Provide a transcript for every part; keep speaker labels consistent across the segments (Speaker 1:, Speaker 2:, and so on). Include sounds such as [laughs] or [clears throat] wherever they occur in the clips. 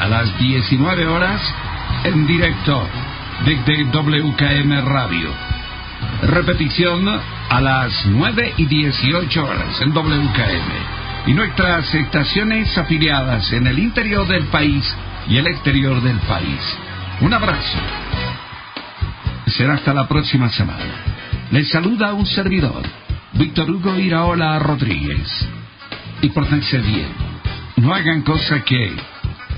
Speaker 1: a las 19 horas en directo desde WKM Radio. Repetición a las 9 y 18 horas en WKM. Y nuestras estaciones afiliadas en el interior del país y el exterior del país. Un abrazo. Será hasta la próxima semana. Les saluda un servidor, Víctor Hugo Iraola Rodríguez. Y pórtense bien. No hagan cosa que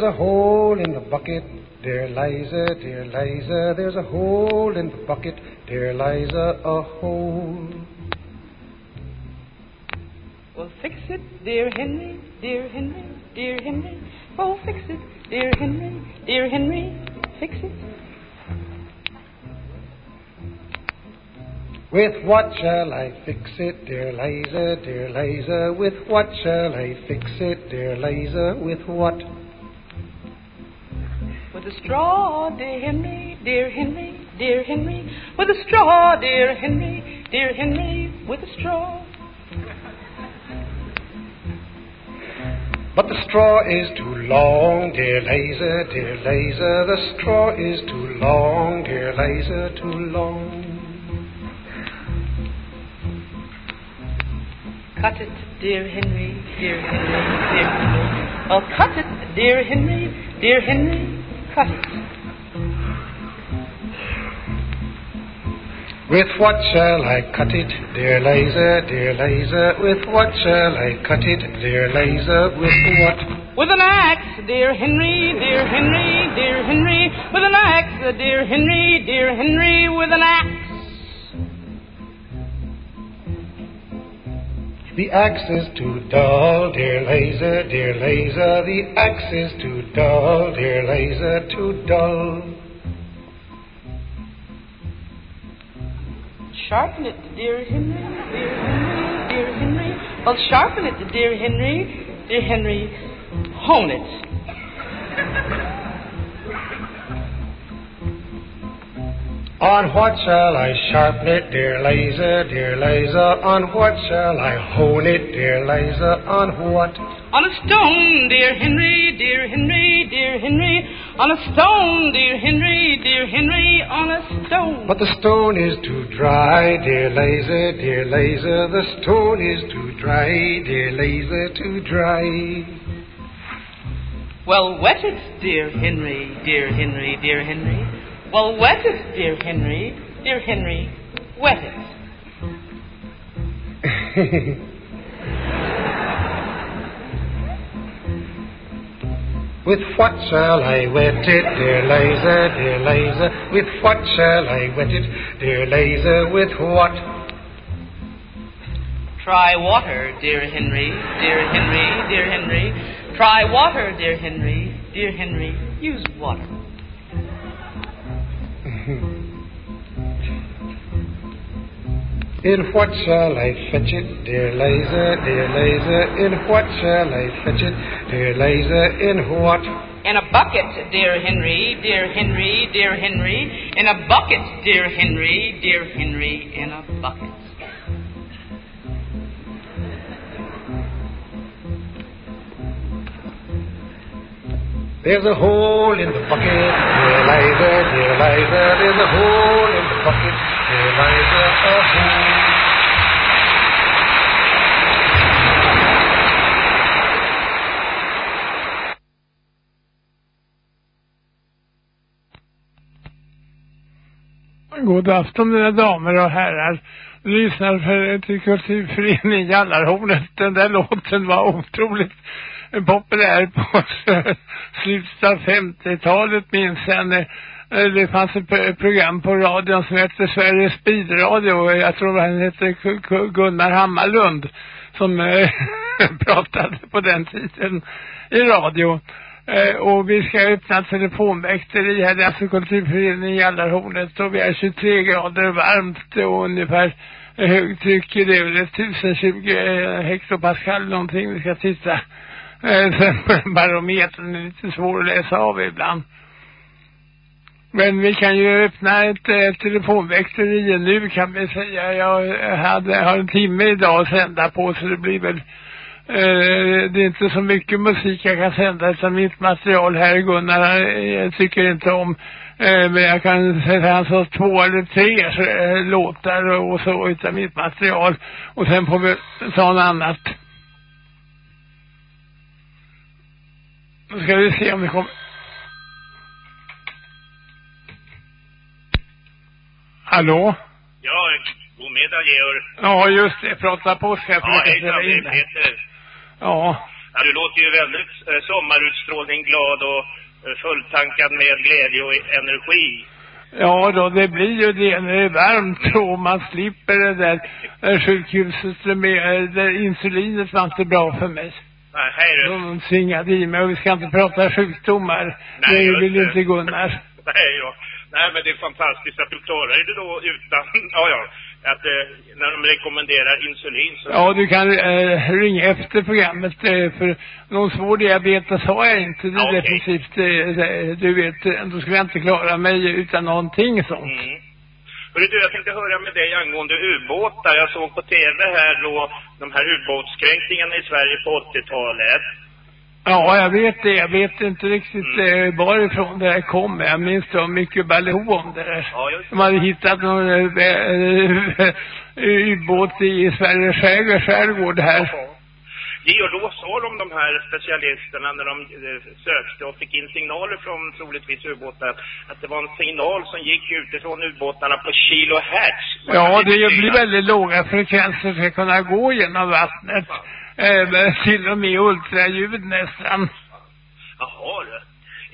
Speaker 2: There's a hole in the bucket, dear Liza, dear Liza. There's a hole in the bucket, dear Liza, a hole.
Speaker 3: Well, fix it, dear Henry, dear Henry, dear Henry. Oh, fix it, dear Henry, dear Henry, fix it.
Speaker 2: With what shall I fix it, dear Liza, dear Liza? With what shall I fix it, dear Liza? With what?
Speaker 3: With a straw, dear Henry, dear Henry, dear Henry. With a straw, dear Henry, dear Henry, with a straw.
Speaker 2: But the straw is too long, dear Liza, dear Liza. The straw is too long, dear Liza, too long.
Speaker 3: Cut it, dear Henry, dear Henry, dear Henry. Oh, cut it, dear Henry, dear Henry.
Speaker 2: With what shall I cut it, dear Liza, dear Liza? With what shall I cut it, dear Liza? With what?
Speaker 3: With an axe, dear Henry, dear Henry, dear Henry. With an axe, dear Henry, dear Henry, with an axe.
Speaker 2: The axe is too dull, dear Liza, dear Liza. The axe is too dull, dear Liza, too dull.
Speaker 3: Sharpen it, dear Henry, dear Henry, dear Henry. Well, sharpen it, dear Henry, dear Henry. Hone it.
Speaker 2: On what shall I sharpen it, dear Liza, dear Liza? On what shall I hone it, dear Liza? On what?
Speaker 3: On a stone, dear Henry, dear Henry, dear Henry. On a stone, dear Henry, dear Henry, on a stone.
Speaker 2: But the stone is too dry, dear Liza, dear Liza. The stone is too dry, dear Liza, too dry.
Speaker 3: Well, wet it, dear Henry, dear Henry, dear Henry. Well, wet it, dear Henry, dear Henry, wet it. [laughs]
Speaker 2: With what shall I wet it, dear Liza, dear Liza? With what shall I wet it, dear Liza? With what?
Speaker 3: Try water, dear Henry, dear Henry, dear Henry. Try water, dear Henry, dear Henry, use water.
Speaker 2: In what shall I fetch it, dear Liza, dear Liza? In what shall I fetch it, dear Liza? In what?
Speaker 3: In a bucket, dear Henry, dear Henry, dear Henry. In a bucket, dear Henry, dear Henry, in a bucket.
Speaker 2: There's a hole in the bucket, dear Liza, dear Liza. There's a hole in the bucket, dear Liza, a hole.
Speaker 4: God afton mina damer och herrar. Lyssnar för, till Kulturföreningen Jallarhornet. Den där låten var otroligt populär på [laughs] slutet av 50-talet minns jag. när, eh, Det fanns ett program på radion som hette Sveriges Speedradio och jag tror han hette Gunnar Hammarlund som eh, [laughs] pratade på den tiden i radio. Eh, och vi ska öppna telefonväkteri här, det är alltså Kulturföreningen i Jallarhornet och vi är 23 grader varmt och ungefär högtryck i det är väl 1020 hektopascal någonting vi ska titta. Eh, sen [laughs] barometern är lite svår att läsa av ibland. Men vi kan ju öppna ett eh, ett telefonväkteri nu kan vi säga. Jag hade, har en timme idag att sända på så det blir väl Eh, det är inte så mycket musik jag kan sända utan mitt material här Gunnar jag tycker inte om eh, men jag kan säga han sa två eller tre eh, låtar och så utav mitt material och sen får vi ta något annat. Nu ska vi se om det kommer. Hallå?
Speaker 5: Ja, god middag Georg.
Speaker 4: Ja just det, prata på ska jag
Speaker 5: Ja,
Speaker 4: försöka
Speaker 5: hejsan,
Speaker 4: ställa in det.
Speaker 5: Peter.
Speaker 4: Ja.
Speaker 5: Ja, du låter ju väldigt eh, sommarutstrålning, glad och eh, fulltankad med glädje och energi.
Speaker 4: Ja då, det blir ju det när det är varmt och man slipper det där eh, sjukhuset med, eh, där insulinet var inte bra för mig.
Speaker 5: Nej, hej du.
Speaker 4: De tvingade i mig och vi ska inte prata sjukdomar.
Speaker 5: Nej,
Speaker 4: det vill
Speaker 5: det.
Speaker 4: inte Gunnar. [laughs]
Speaker 5: Nej, ja. Nej, men det är fantastiskt att du klarar dig då utan, [laughs] ja, ja, att eh, när de rekommenderar insulin så...
Speaker 4: Ja, du kan eh, ringa efter programmet eh, för någon svår diabetes har jag inte. Det är
Speaker 5: okej.
Speaker 4: definitivt, eh, det- du vet, eh, då skulle jag inte klara mig utan någonting sånt.
Speaker 5: Mm. Hörru du, jag tänkte höra med dig angående ubåtar. Jag såg på tv här då de här ubåtskränkningarna i Sverige på 80-talet.
Speaker 4: Ja, jag vet det. Jag vet inte riktigt
Speaker 5: Mm.
Speaker 4: eh, varifrån det här kom. Jag minns det var mycket ballo om det där.
Speaker 5: Ja, just det.
Speaker 4: De hade hittat någon eh, eh, [laughs] ubåt i Sveriges skärgård, här.
Speaker 5: Jaha. Georg, då sa de, de här specialisterna, när de eh, sökte och fick in signaler från troligtvis ubåtar, att det var en signal som gick utifrån ubåtarna på kilohertz.
Speaker 4: Ja, det blir väldigt låga frekvenser för att kunna gå genom vattnet. Eh, till och med ultraljud nästan.
Speaker 5: Jaha, du.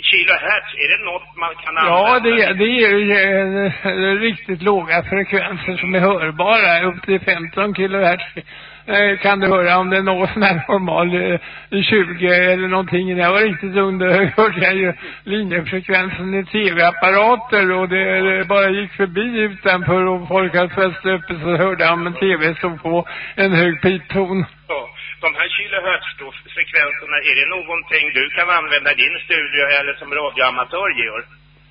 Speaker 5: Kilohertz, är det något man kan
Speaker 4: Ja,
Speaker 5: använda?
Speaker 4: det, det är ju eh, riktigt låga frekvenser som är hörbara. Upp till 15 kilohertz Eh, kan du höra om det är någon sån här normal eh, 20 eller någonting. Det jag var riktigt underhörd hörde jag ju linjefrekvensen i tv-apparater och det, bara gick förbi utanför och folk hade fäst uppe så hörde jag om en tv stod på en hög pipton.
Speaker 5: Ja, de här kilohertz-frekvenserna, är det någonting du kan använda i din studio eller som radioamatör, Georg?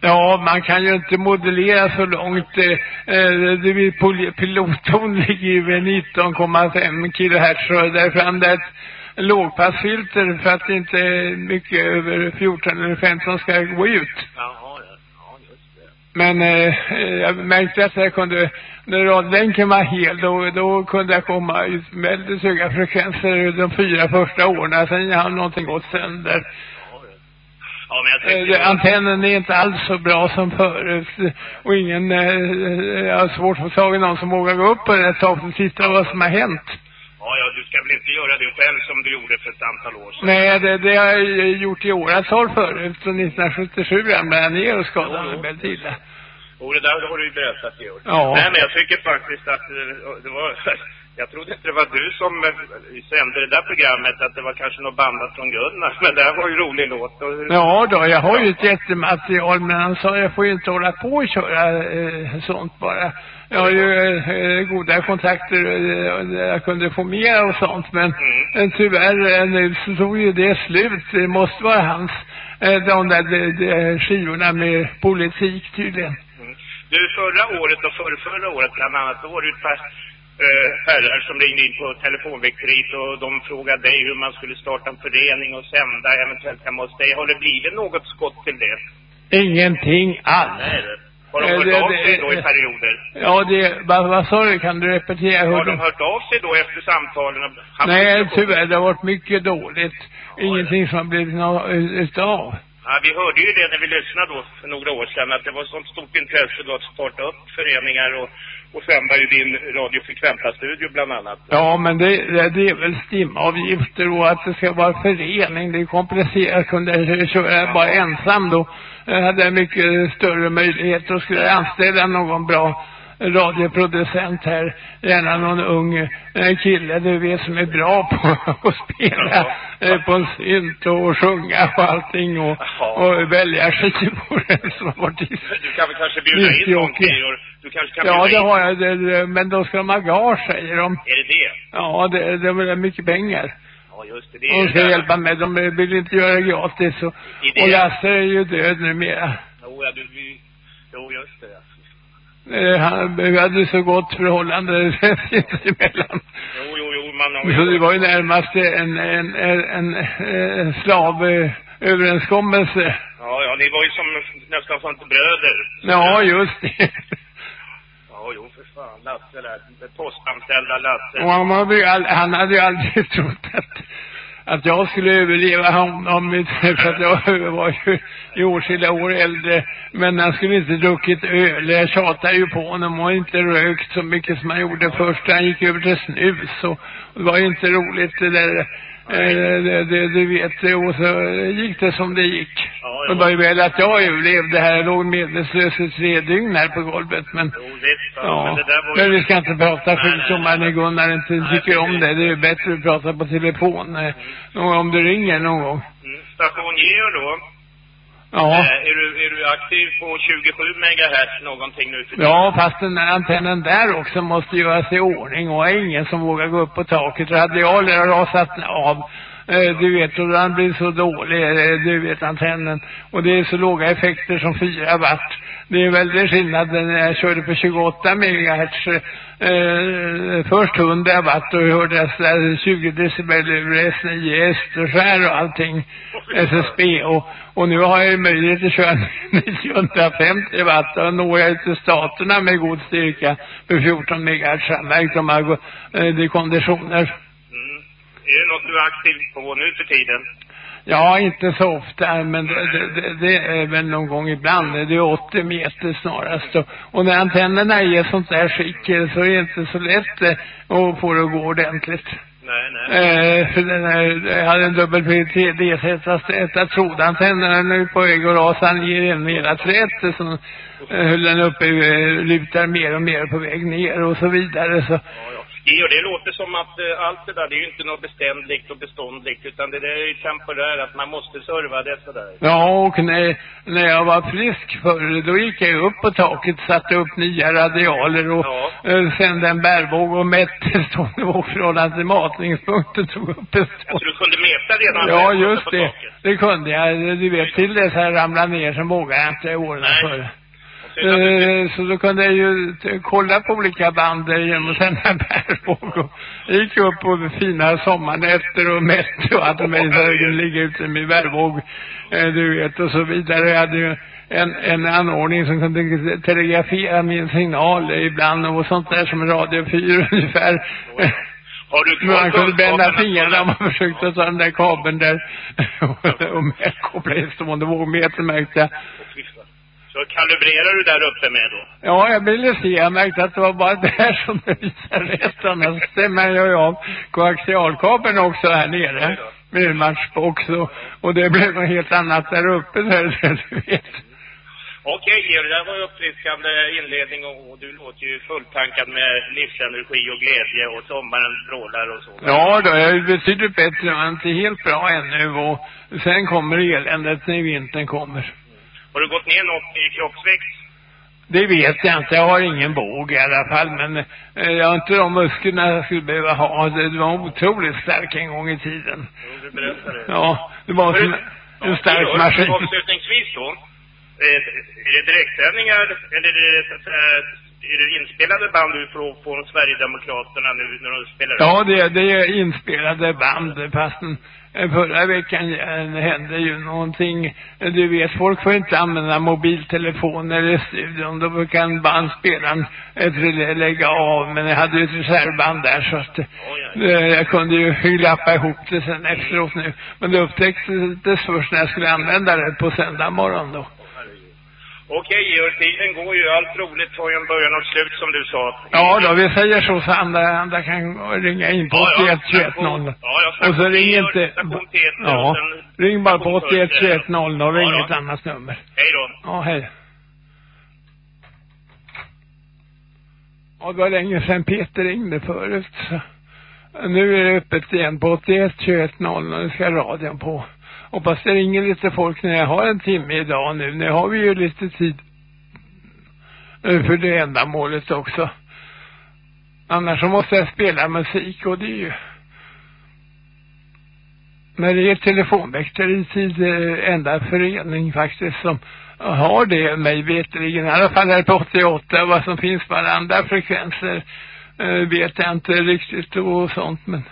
Speaker 4: Ja, man kan ju inte modellera så långt. Eh, eh, pilotton [laughs] ligger ju vid 19,5 kilohertz och därför använder jag ett lågpassfilter för att inte mycket över 14 eller 15 ska gå ut.
Speaker 5: Jaha, ja. Ja, just det.
Speaker 4: Men eh, eh, jag märkte att jag kunde, när radlänken var hel, då, då kunde jag komma ut väldigt höga frekvenser de fyra första åren. Sen har någonting gått sönder.
Speaker 5: Ja, men jag
Speaker 4: Eh,
Speaker 5: tänkte...
Speaker 4: det- Antennen är inte alls så bra som förut. Och ingen, eh, jag har svårt att få tag i någon som vågar gå upp på ett tag och titta vad som har hänt.
Speaker 5: Ja, ja, du ska väl inte göra det själv som du gjorde för ett antal år sedan?
Speaker 4: Nej, det, det har jag gjort i åratal förut. Så 1977 ramlade jag ner och skadade mig väldigt illa.
Speaker 5: Och det där har du ju berättat, Georg.
Speaker 4: Ja.
Speaker 5: Nej, men jag tycker faktiskt att eh, det var [laughs] Jag trodde inte det var du som eh, sände det där programmet, att det var kanske något bandat från Gunnar. [laughs] Men det här var ju en rolig låt.
Speaker 4: Ja då, jag har ju ett jättematerial men han sa jag får ju inte hålla på och köra eh, sånt bara. Jag har ju eh, goda kontakter, eh, jag kunde få mer och sånt men
Speaker 5: Mm.
Speaker 4: eh, tyvärr eh, nu så tog ju det slut. Det måste vara hans, de där de, de skivorna med politik tydligen.
Speaker 5: Mm. Du, förra året och förra, förra året bland annat, då var ju ett par herrar som ringde in på telefonväkteriet och de frågade dig hur man skulle starta en förening och sända eventuellt hemma hos dig. Har det blivit något skott till det?
Speaker 4: Ingenting alls.
Speaker 5: Nej. Har de
Speaker 4: Eh,
Speaker 5: hört
Speaker 4: det-
Speaker 5: av sig då i perioder?
Speaker 4: Ja, det, vad, vad sa du? Kan du repetera?
Speaker 5: Har de hört av sig då efter samtalen?
Speaker 4: Nej, tyvärr, det har varit mycket dåligt. Ingenting som har blivit något utav.
Speaker 5: Ja, vi hörde ju det när vi lyssnade då för några år sedan att det var sånt stort intresse då att starta upp föreningar och, och sända i din radiofrekventa studio bland annat.
Speaker 4: Ja, men det, det, det är väl stimavgifter och att det ska vara förening. Det är komplicerat. Kunde jag köra bara ensam då jag hade jag mycket större möjligheter och skulle jag anställa någon bra radioproducent här. Gärna någon ung eh, kille du vet som är bra på [laughs] att spela eh, på en synt och sjunga och allting och, och välja skivor [laughs] som artist.
Speaker 5: Du kan väl kanske bjuda in någon? Du kanske kan
Speaker 4: Ja, det
Speaker 5: in?
Speaker 4: har jag. Det, det, men då ska de ha gage, säger de.
Speaker 5: Är det det?
Speaker 4: Ja, det, det är mycket pengar.
Speaker 5: Ja, just det. Det
Speaker 4: De
Speaker 5: det
Speaker 4: ska
Speaker 5: där.
Speaker 4: hjälpa mig. De vill inte göra det gratis. Och,
Speaker 5: det-
Speaker 4: och Lasse är ju död numera.
Speaker 5: Jo, ja, du, vi... Jo, just det.
Speaker 4: Eh, Han vi hade så gott förhållande [laughs] sinsemellan.
Speaker 5: Jo, jo, jo, man har
Speaker 4: Så det var ju närmast en, en, en, en, en slavöverenskommelse.
Speaker 5: Ja, ja, ni var ju som nästan som bröder.
Speaker 4: Ja, just det.
Speaker 5: Ja, jo, för fan. Lasse där. Postanställda Lasse.
Speaker 4: Och han, hade ju all, han hade ju aldrig [laughs] trott att, att jag skulle överleva honom för att jag var ju i åtskilliga år äldre. Men han skulle inte druckit öl. Jag tjatade ju på honom och inte rökt så mycket som han gjorde först. Han gick över till snus och det var ju inte roligt det där. Eh, det, det, du vet, och så gick det som det gick.
Speaker 5: Ja,
Speaker 4: det var ju väl att jag överlevde här. Jag låg medvetslös i tre dygn här på golvet. Men
Speaker 5: Jo, visst. Ja. Men det där var
Speaker 4: men
Speaker 5: ju...
Speaker 4: vi ska inte prata sjukdomar när Gunnar inte
Speaker 5: Nej,
Speaker 4: tycker om det. Det är bättre att prata på telefon gång om du ringer någon gång.
Speaker 5: Mm. Station Georg då.
Speaker 4: Ja.
Speaker 5: Eh, är, du, är du aktiv på 27 megahertz någonting nu för?
Speaker 4: Ja, fast den där antennen där också måste göras i ordning och är ingen som vågar gå upp på taket. Radialer har rasat av. Eh, du vet, och han blir så dålig, eh, du vet antennen. Och det är så låga effekter som 4 watt. Det är väldigt skillnad när jag körde på 28 megahertz. Eh, eh först 100 watt och hörde jag sådär 20 decibel ur S9 Österskär och allting. SSB och, och nu har jag ju möjlighet att köra [laughs] 950 watt och når jag ut till staterna med god styrka på 14 megahertz anmärkt om jag går, eh, det är konditioner.
Speaker 5: Är det något du är aktiv på nu för tiden?
Speaker 4: Ja, inte så ofta, men det, det, det, är väl någon gång ibland. Det är 80 meter snarast. Och, och när antennerna är i sånt där skick eh, så är det inte så lätt eh, att få det att gå ordentligt.
Speaker 5: Nej, nej.
Speaker 4: Eh, för den här, jag hade en dubbel PTD-sätta trodantennerna är nu på väg att rasa ner genom hela träet som eh, höll den uppe, eh, lutar mer och mer på väg ner och så vidare. Så,
Speaker 5: Ja, ja. Georg, det låter som att eh, allt det där, det är ju inte något beständigt och beståndligt, utan det där är ju temporärt, att man måste serva det sådär.
Speaker 4: ja, och när, när jag var frisk förr, då gick jag upp på taket, satte upp nya radialer och
Speaker 5: Ja.
Speaker 4: eh, sände en bärvåg och mätte stående vågförhållande till matningspunkten, tog upp en
Speaker 5: Så du kunde mäta redan
Speaker 4: Ja, just det.
Speaker 5: taket?
Speaker 4: Det kunde jag. Du vet, till dess jag ramlade ner så vågade jag inte åren
Speaker 5: Nej.
Speaker 4: Så då kunde jag ju kolla på olika band genom att sända en bärvåg och jag gick upp på fina sommarnätter och mätte och hade mig kunde ligga ute med bärvåg, eh, du vet, och så vidare. Jag hade ju en, en anordning som kunde telegrafera min signal ibland och sånt där som Radio 4 [laughs] ungefär.
Speaker 5: Har du
Speaker 4: Men [laughs] man kunde bända fingrarna om man försökte ta den där kabeln där [laughs] och, och koppla in stående vågmeter märkte jag.
Speaker 5: Så kalibrerar du där uppe med då?
Speaker 4: Ja, jag ville se. Jag märkte att det var bara [laughs] där som det visade rätt. Annars stämmer jag ju av koaxialkabeln också här nere. Med matchbox och, det blev något helt annat där uppe. Där, [laughs] du vet.
Speaker 5: Okej Georg, det var uppfriskande inledning och, och du låter ju fulltankad med livsenergi och glädje och sommaren vrålar och så.
Speaker 4: Ja, då är det betydligt bättre. Man är inte helt bra ännu och sen kommer eländet när vintern kommer.
Speaker 5: Har du gått ner något i kroppsvikt?
Speaker 4: Det vet jag inte. Jag har ingen båg i alla fall. Men eh, jag har inte de musklerna jag skulle behöva ha. Det, var otroligt stark en gång i tiden.
Speaker 5: Jo, du berättade.
Speaker 4: Ja, det var som en stark
Speaker 5: Georg,
Speaker 4: maskin.
Speaker 5: Avslutningsvis då. Eh, är det direktsändningar eller är det, säga, är det inspelade band du får på Sverigedemokraterna nu när de spelar?
Speaker 4: Ja, det, det är inspelade band fastän eh, förra veckan eh, hände ju någonting. Eh, Du vet, folk får inte använda mobiltelefoner i studion. Då kan band spela en- ett relä lägga av. Men jag hade ju ett reservband där så att eh, jag kunde ju glappa ihop det sen efteråt nu. Men det upptäcktes först när jag skulle använda det på söndag morgon då.
Speaker 5: Okej Georg, tiden går ju. Allt roligt har ju en början och ett slut som du sa.
Speaker 4: Ja då, vi säger så så andra, andra kan ringa in på
Speaker 5: Ja, ja,
Speaker 4: 81 21 00.
Speaker 5: Ja, jag
Speaker 4: Och så ring inte...
Speaker 5: station och
Speaker 4: Ja, ring bara på
Speaker 5: station
Speaker 4: 81
Speaker 5: Peter.
Speaker 4: 21 00 och ring
Speaker 5: Ja,
Speaker 4: ett annat nummer.
Speaker 5: Hej då.
Speaker 4: Ja, hej. Ja, det var länge sedan Peter ringde förut. Så. Nu är det öppet igen på 81 21 00. Nu ska radion på. Hoppas det ringer lite folk när jag har en timme idag nu. Nu har vi ju lite tid. Eh, för det ändamålet också. Annars så måste jag spela musik och det är ju när det är telefonväktaritid eh, enda förening faktiskt som har det mig veterligen. I alla fall här på 88. Vad som finns på alla andra frekvenser eh, vet jag inte riktigt och sånt men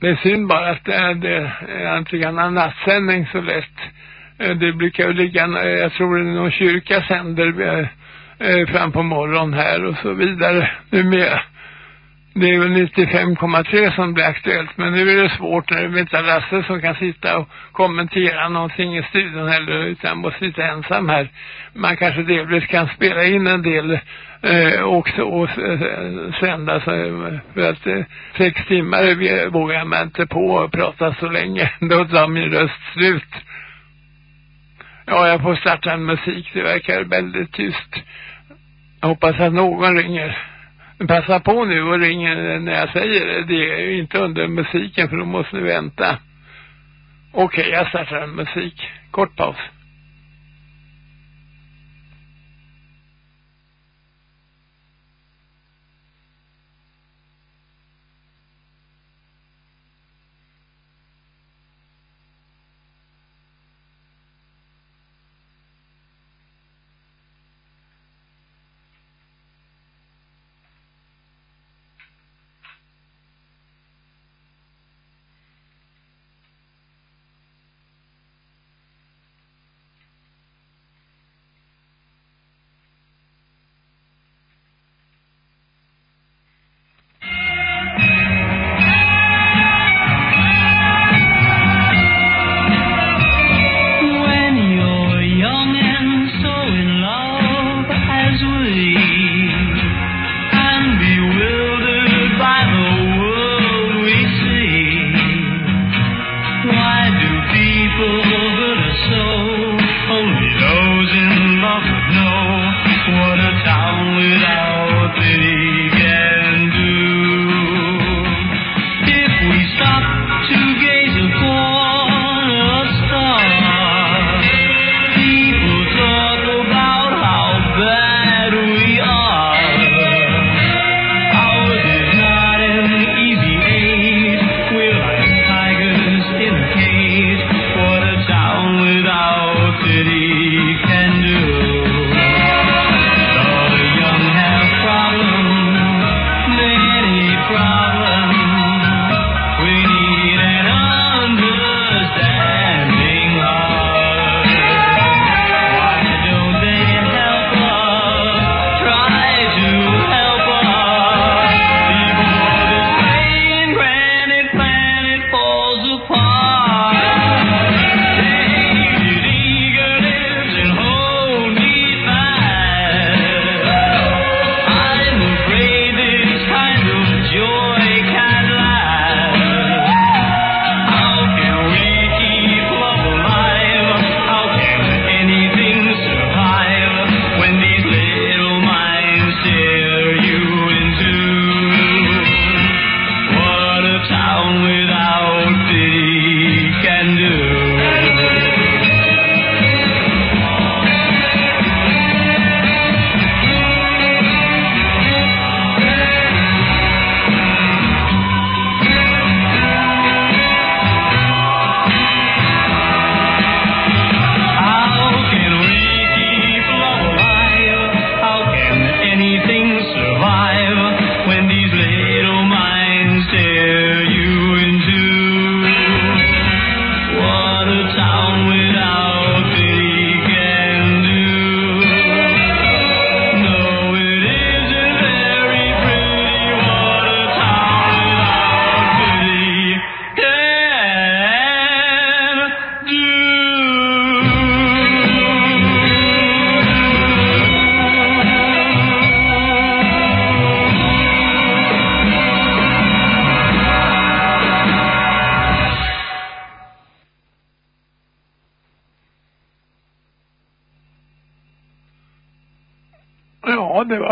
Speaker 4: det är synd bara att det det är inte kan ha nattsändning så lätt. Eh, det brukar ju ligga, eh, jag tror det är någon kyrka sänder eh, fram på morgon här och så vidare numera. Det är väl 95,3 som blir aktuellt. Men nu är det svårt när det inte är Lasse som kan sitta och kommentera någonting i studion heller. Utan måste sitta ensam här. Man kanske delvis kan spela in en del eh, också och eh, sända. Så, eh, för att eh, sex timmar vågar man inte på att prata så länge. [laughs] Då tar min röst slut. Ja, jag får starta en musik. Det verkar väldigt tyst. Jag hoppas att någon ringer. Men passa på nu och ring när jag säger det. Det är ju inte under musiken för då måste ni vänta. Okej, jag startar en musik. Kort paus.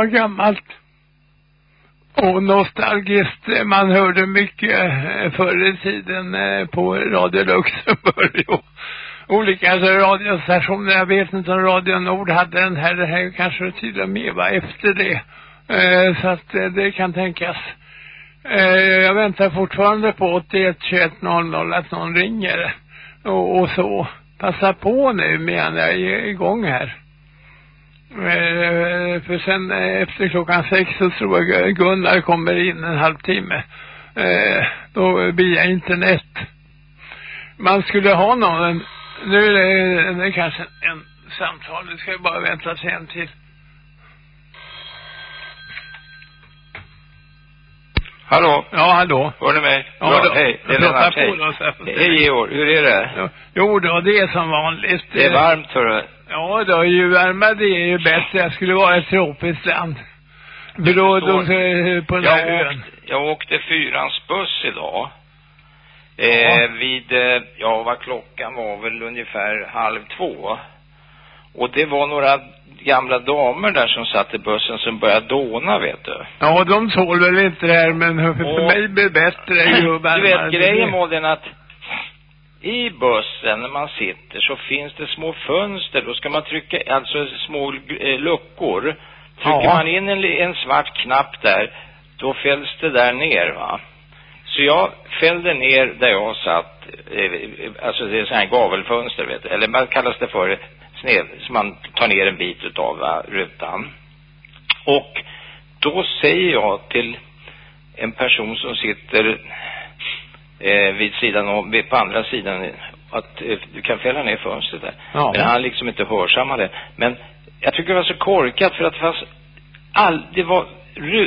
Speaker 4: Var gammalt. Och nostalgiskt. Man hörde mycket eh, förr i tiden eh, på Radio Luxemburg [laughs] och olika alltså, radiostationer. Jag vet inte om Radio Nord hade den här. Det här kanske till och med var efter det. Eh, så att det kan tänkas. Jag väntar fortfarande på 81 21 00 att någon ringer. Och, och så. Passa på nu medan jag är igång här. Eh, för sen eh, efter klockan sex så tror jag Gunnar kommer in en halvtimme. Eh, då via internet. Man skulle ha någon, nu är det, det är kanske en, en samtal, det ska jag bara vänta sen en till.
Speaker 6: Hallå?
Speaker 4: Ja, hallå.
Speaker 6: Hör ni mig?
Speaker 4: Ja,
Speaker 6: Bra,
Speaker 4: då.
Speaker 6: hej. Det är Lennart, hej. Hej Georg, hur är det?
Speaker 4: Ja, Jo då, det är som vanligt.
Speaker 6: Det är varmt hörru.
Speaker 4: Ja då, ju varmare det är ju bättre. Jag skulle vara ett tropiskt land. Eh, på den här
Speaker 6: Jag
Speaker 4: ön.
Speaker 6: åkte, jag åkte fyrans buss idag. Eh, vid, eh, ja vad klockan var väl ungefär halv två. Och det var några gamla damer där som satt i bussen som började dåna vet du.
Speaker 4: Ja, de tål väl inte det här, men för,
Speaker 6: Och-
Speaker 4: mig blir det bättre ju
Speaker 6: Du vet grejen den att i bussen när man sitter så finns det små fönster. Då ska man trycka, alltså små eh, luckor. Trycker
Speaker 4: Ja.
Speaker 6: man in en, en svart knapp där, då fälls det där ner va. Så jag fällde ner där jag satt, eh, alltså det är sån här gavelfönster vet du, eller vad kallas det för, sned, så man tar ner en bit utav va, rutan. Och då säger jag till en person som sitter eh, vid sidan om, på andra sidan att eh, du kan fälla ner fönstret där.
Speaker 4: Ja.
Speaker 6: Men han liksom inte hörsammade. Men jag tycker det var så korkat för att det fanns all, det var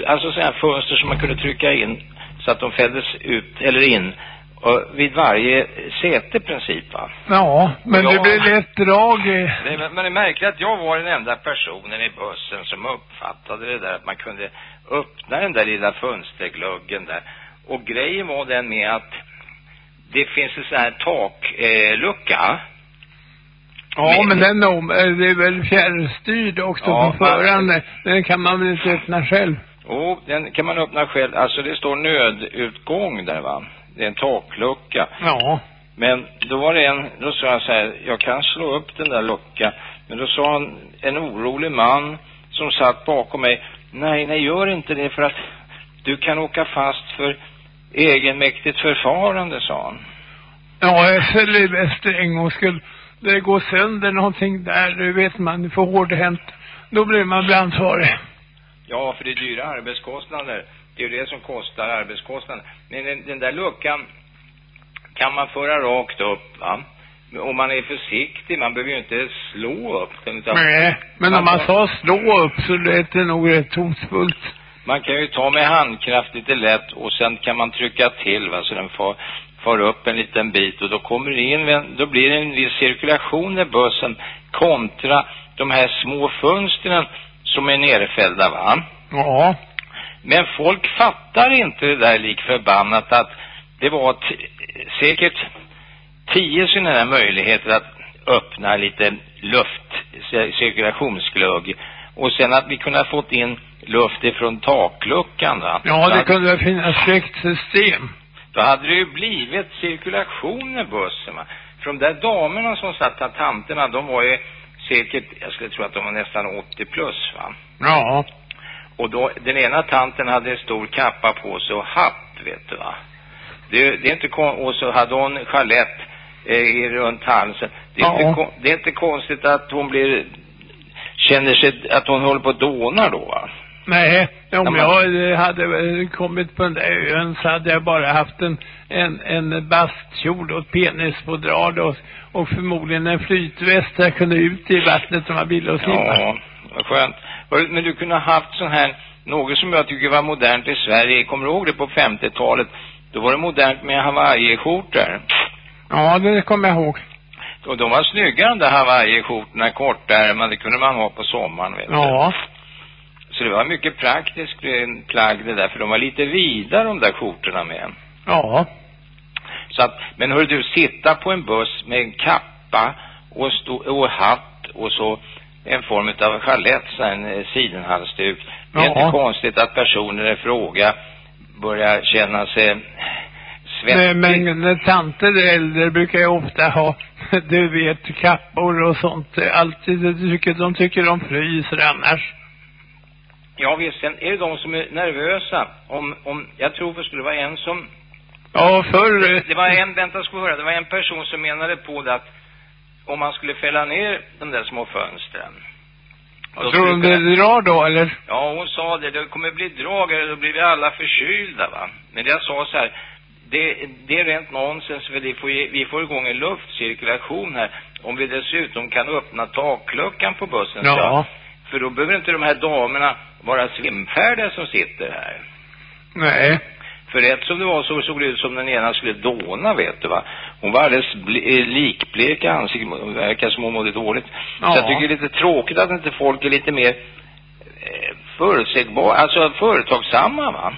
Speaker 6: alltså sådana fönster som man kunde trycka in så att de fälldes ut eller in och vid varje säte princip va.
Speaker 4: Ja, men
Speaker 6: Ja.
Speaker 4: det blir lätt drag.
Speaker 6: Det, men det är märkligt att jag var den enda personen i bussen som uppfattade det där att man kunde öppna den där lilla fönstergluggen där. Och grejen var den med att det finns en sån här taklucka. Lucka.
Speaker 4: Ja, men den om, eh, det är väl fjärrstyrd också
Speaker 6: Ja,
Speaker 4: på föraren. Den kan man väl inte öppna själv?
Speaker 6: Och den kan man öppna själv. Alltså det står nödutgång där va. Det är en taklucka.
Speaker 4: Ja.
Speaker 6: Men då var det en, då sa jag så här, jag kan slå upp den där luckan. Men då sa han, en orolig man som satt bakom mig, nej, nej, gör inte det för att du kan åka fast för egenmäktigt förfarande, sa han.
Speaker 4: Ja, är bäst en gång skulle det går sönder någonting där, det vet man, får hårdhänt. Då blir man brandsvarig.
Speaker 6: Ja, för det är dyra arbetskostnader. Det är ju det som kostar arbetskostnader. Men den, den där luckan kan man föra rakt upp, va? Om man är försiktig, man behöver ju inte slå upp den. Utan
Speaker 4: Nej, men om man sa slå upp så lät det nog rätt hotfullt.
Speaker 6: Man kan ju ta med handkraft lite lätt och sen kan man trycka till va, så den får, får upp en liten bit och då kommer det in, då blir det en viss cirkulation i bussen kontra de här små fönstren som är nerfällda va.
Speaker 4: Ja.
Speaker 6: Men folk fattar inte det där lik förbannat att det var säkert tio sådana här möjligheter att öppna lite luft, cir- cirkulationsglugg. Och sen att vi kunde ha fått in luft ifrån takluckan va.
Speaker 4: Ja, det kunde finnas fläktsystem.
Speaker 6: Då hade det ju blivit cirkulation i bussen va. För de där damerna som satt där, tanterna, de var ju säkert, jag skulle tro att de var nästan 80 plus va.
Speaker 4: Ja.
Speaker 6: Och då, den ena tanten hade en stor kappa på sig och hatt, vet du va. Det, det är inte och så hade hon chalett eh, i- runt halsen. Det är,
Speaker 4: Ja.
Speaker 6: inte, det är inte konstigt att hon blir, känner sig, att hon håller på att dåna då va.
Speaker 4: Nej, om
Speaker 6: Ja,
Speaker 4: jag eh, hade eh, kommit på den där ön så hade jag bara haft en, en, en bastkjol och ett penispådrag och, och förmodligen en flytväst jag kunde ut i vattnet om jag ville och simma.
Speaker 6: Ja, vad skönt. Men du kunde ha haft sån här, något som jag tycker var modernt i Sverige. Kommer du ihåg det på 50-talet? Då var det modernt med hawaiiskjortor.
Speaker 4: Ja, det kommer jag ihåg.
Speaker 6: Och de var snygga de där hawaiiskjortorna, kortärmade, det kunde man ha på sommaren vet
Speaker 4: Ja.
Speaker 6: du. Så det var mycket praktiskt plagg det där, för de var lite vida de där skjortorna med.
Speaker 4: Ja.
Speaker 6: Så att, men hör du, sitta på en buss med en kappa och, stå, och hatt och så en form av chalett, så en eh, sidenhalsduk. Det är
Speaker 4: Ja.
Speaker 6: inte konstigt att personer i fråga börjar känna sig svettig.
Speaker 4: Men, men tanter äldre brukar ju ofta ha, [laughs] du vet, kappor och sånt. Alltid, de tycker, de tycker de fryser annars.
Speaker 6: Ja visst, sen är det de som är nervösa. Om, om, jag tror det skulle vara en som
Speaker 4: Ja, förr... eh,
Speaker 6: Det var en, vänta ska höra, det var en person som menade på det att om man skulle fälla ner de där små fönstren. då
Speaker 4: Tror du det drar då, eller?
Speaker 6: Ja, hon sa det, det kommer bli drag, då blir vi alla förkylda va. Men jag sa så här, det, det är rent nonsens för det får, vi får igång en luftcirkulation här. Om vi dessutom kan öppna takluckan på bussen. så-
Speaker 4: Ja.
Speaker 6: För då behöver inte de här damerna vara svimfärdiga som sitter här.
Speaker 4: Nej.
Speaker 6: För rätt som det var så såg det ut som den ena skulle dåna, vet du va. Hon var alldeles eh, likblek i ansiktet, verkar som hon mådde dåligt.
Speaker 4: Ja.
Speaker 6: Så jag tycker det är lite tråkigt att inte folk är lite mer eh, förutsägbara, alltså företagsamma va.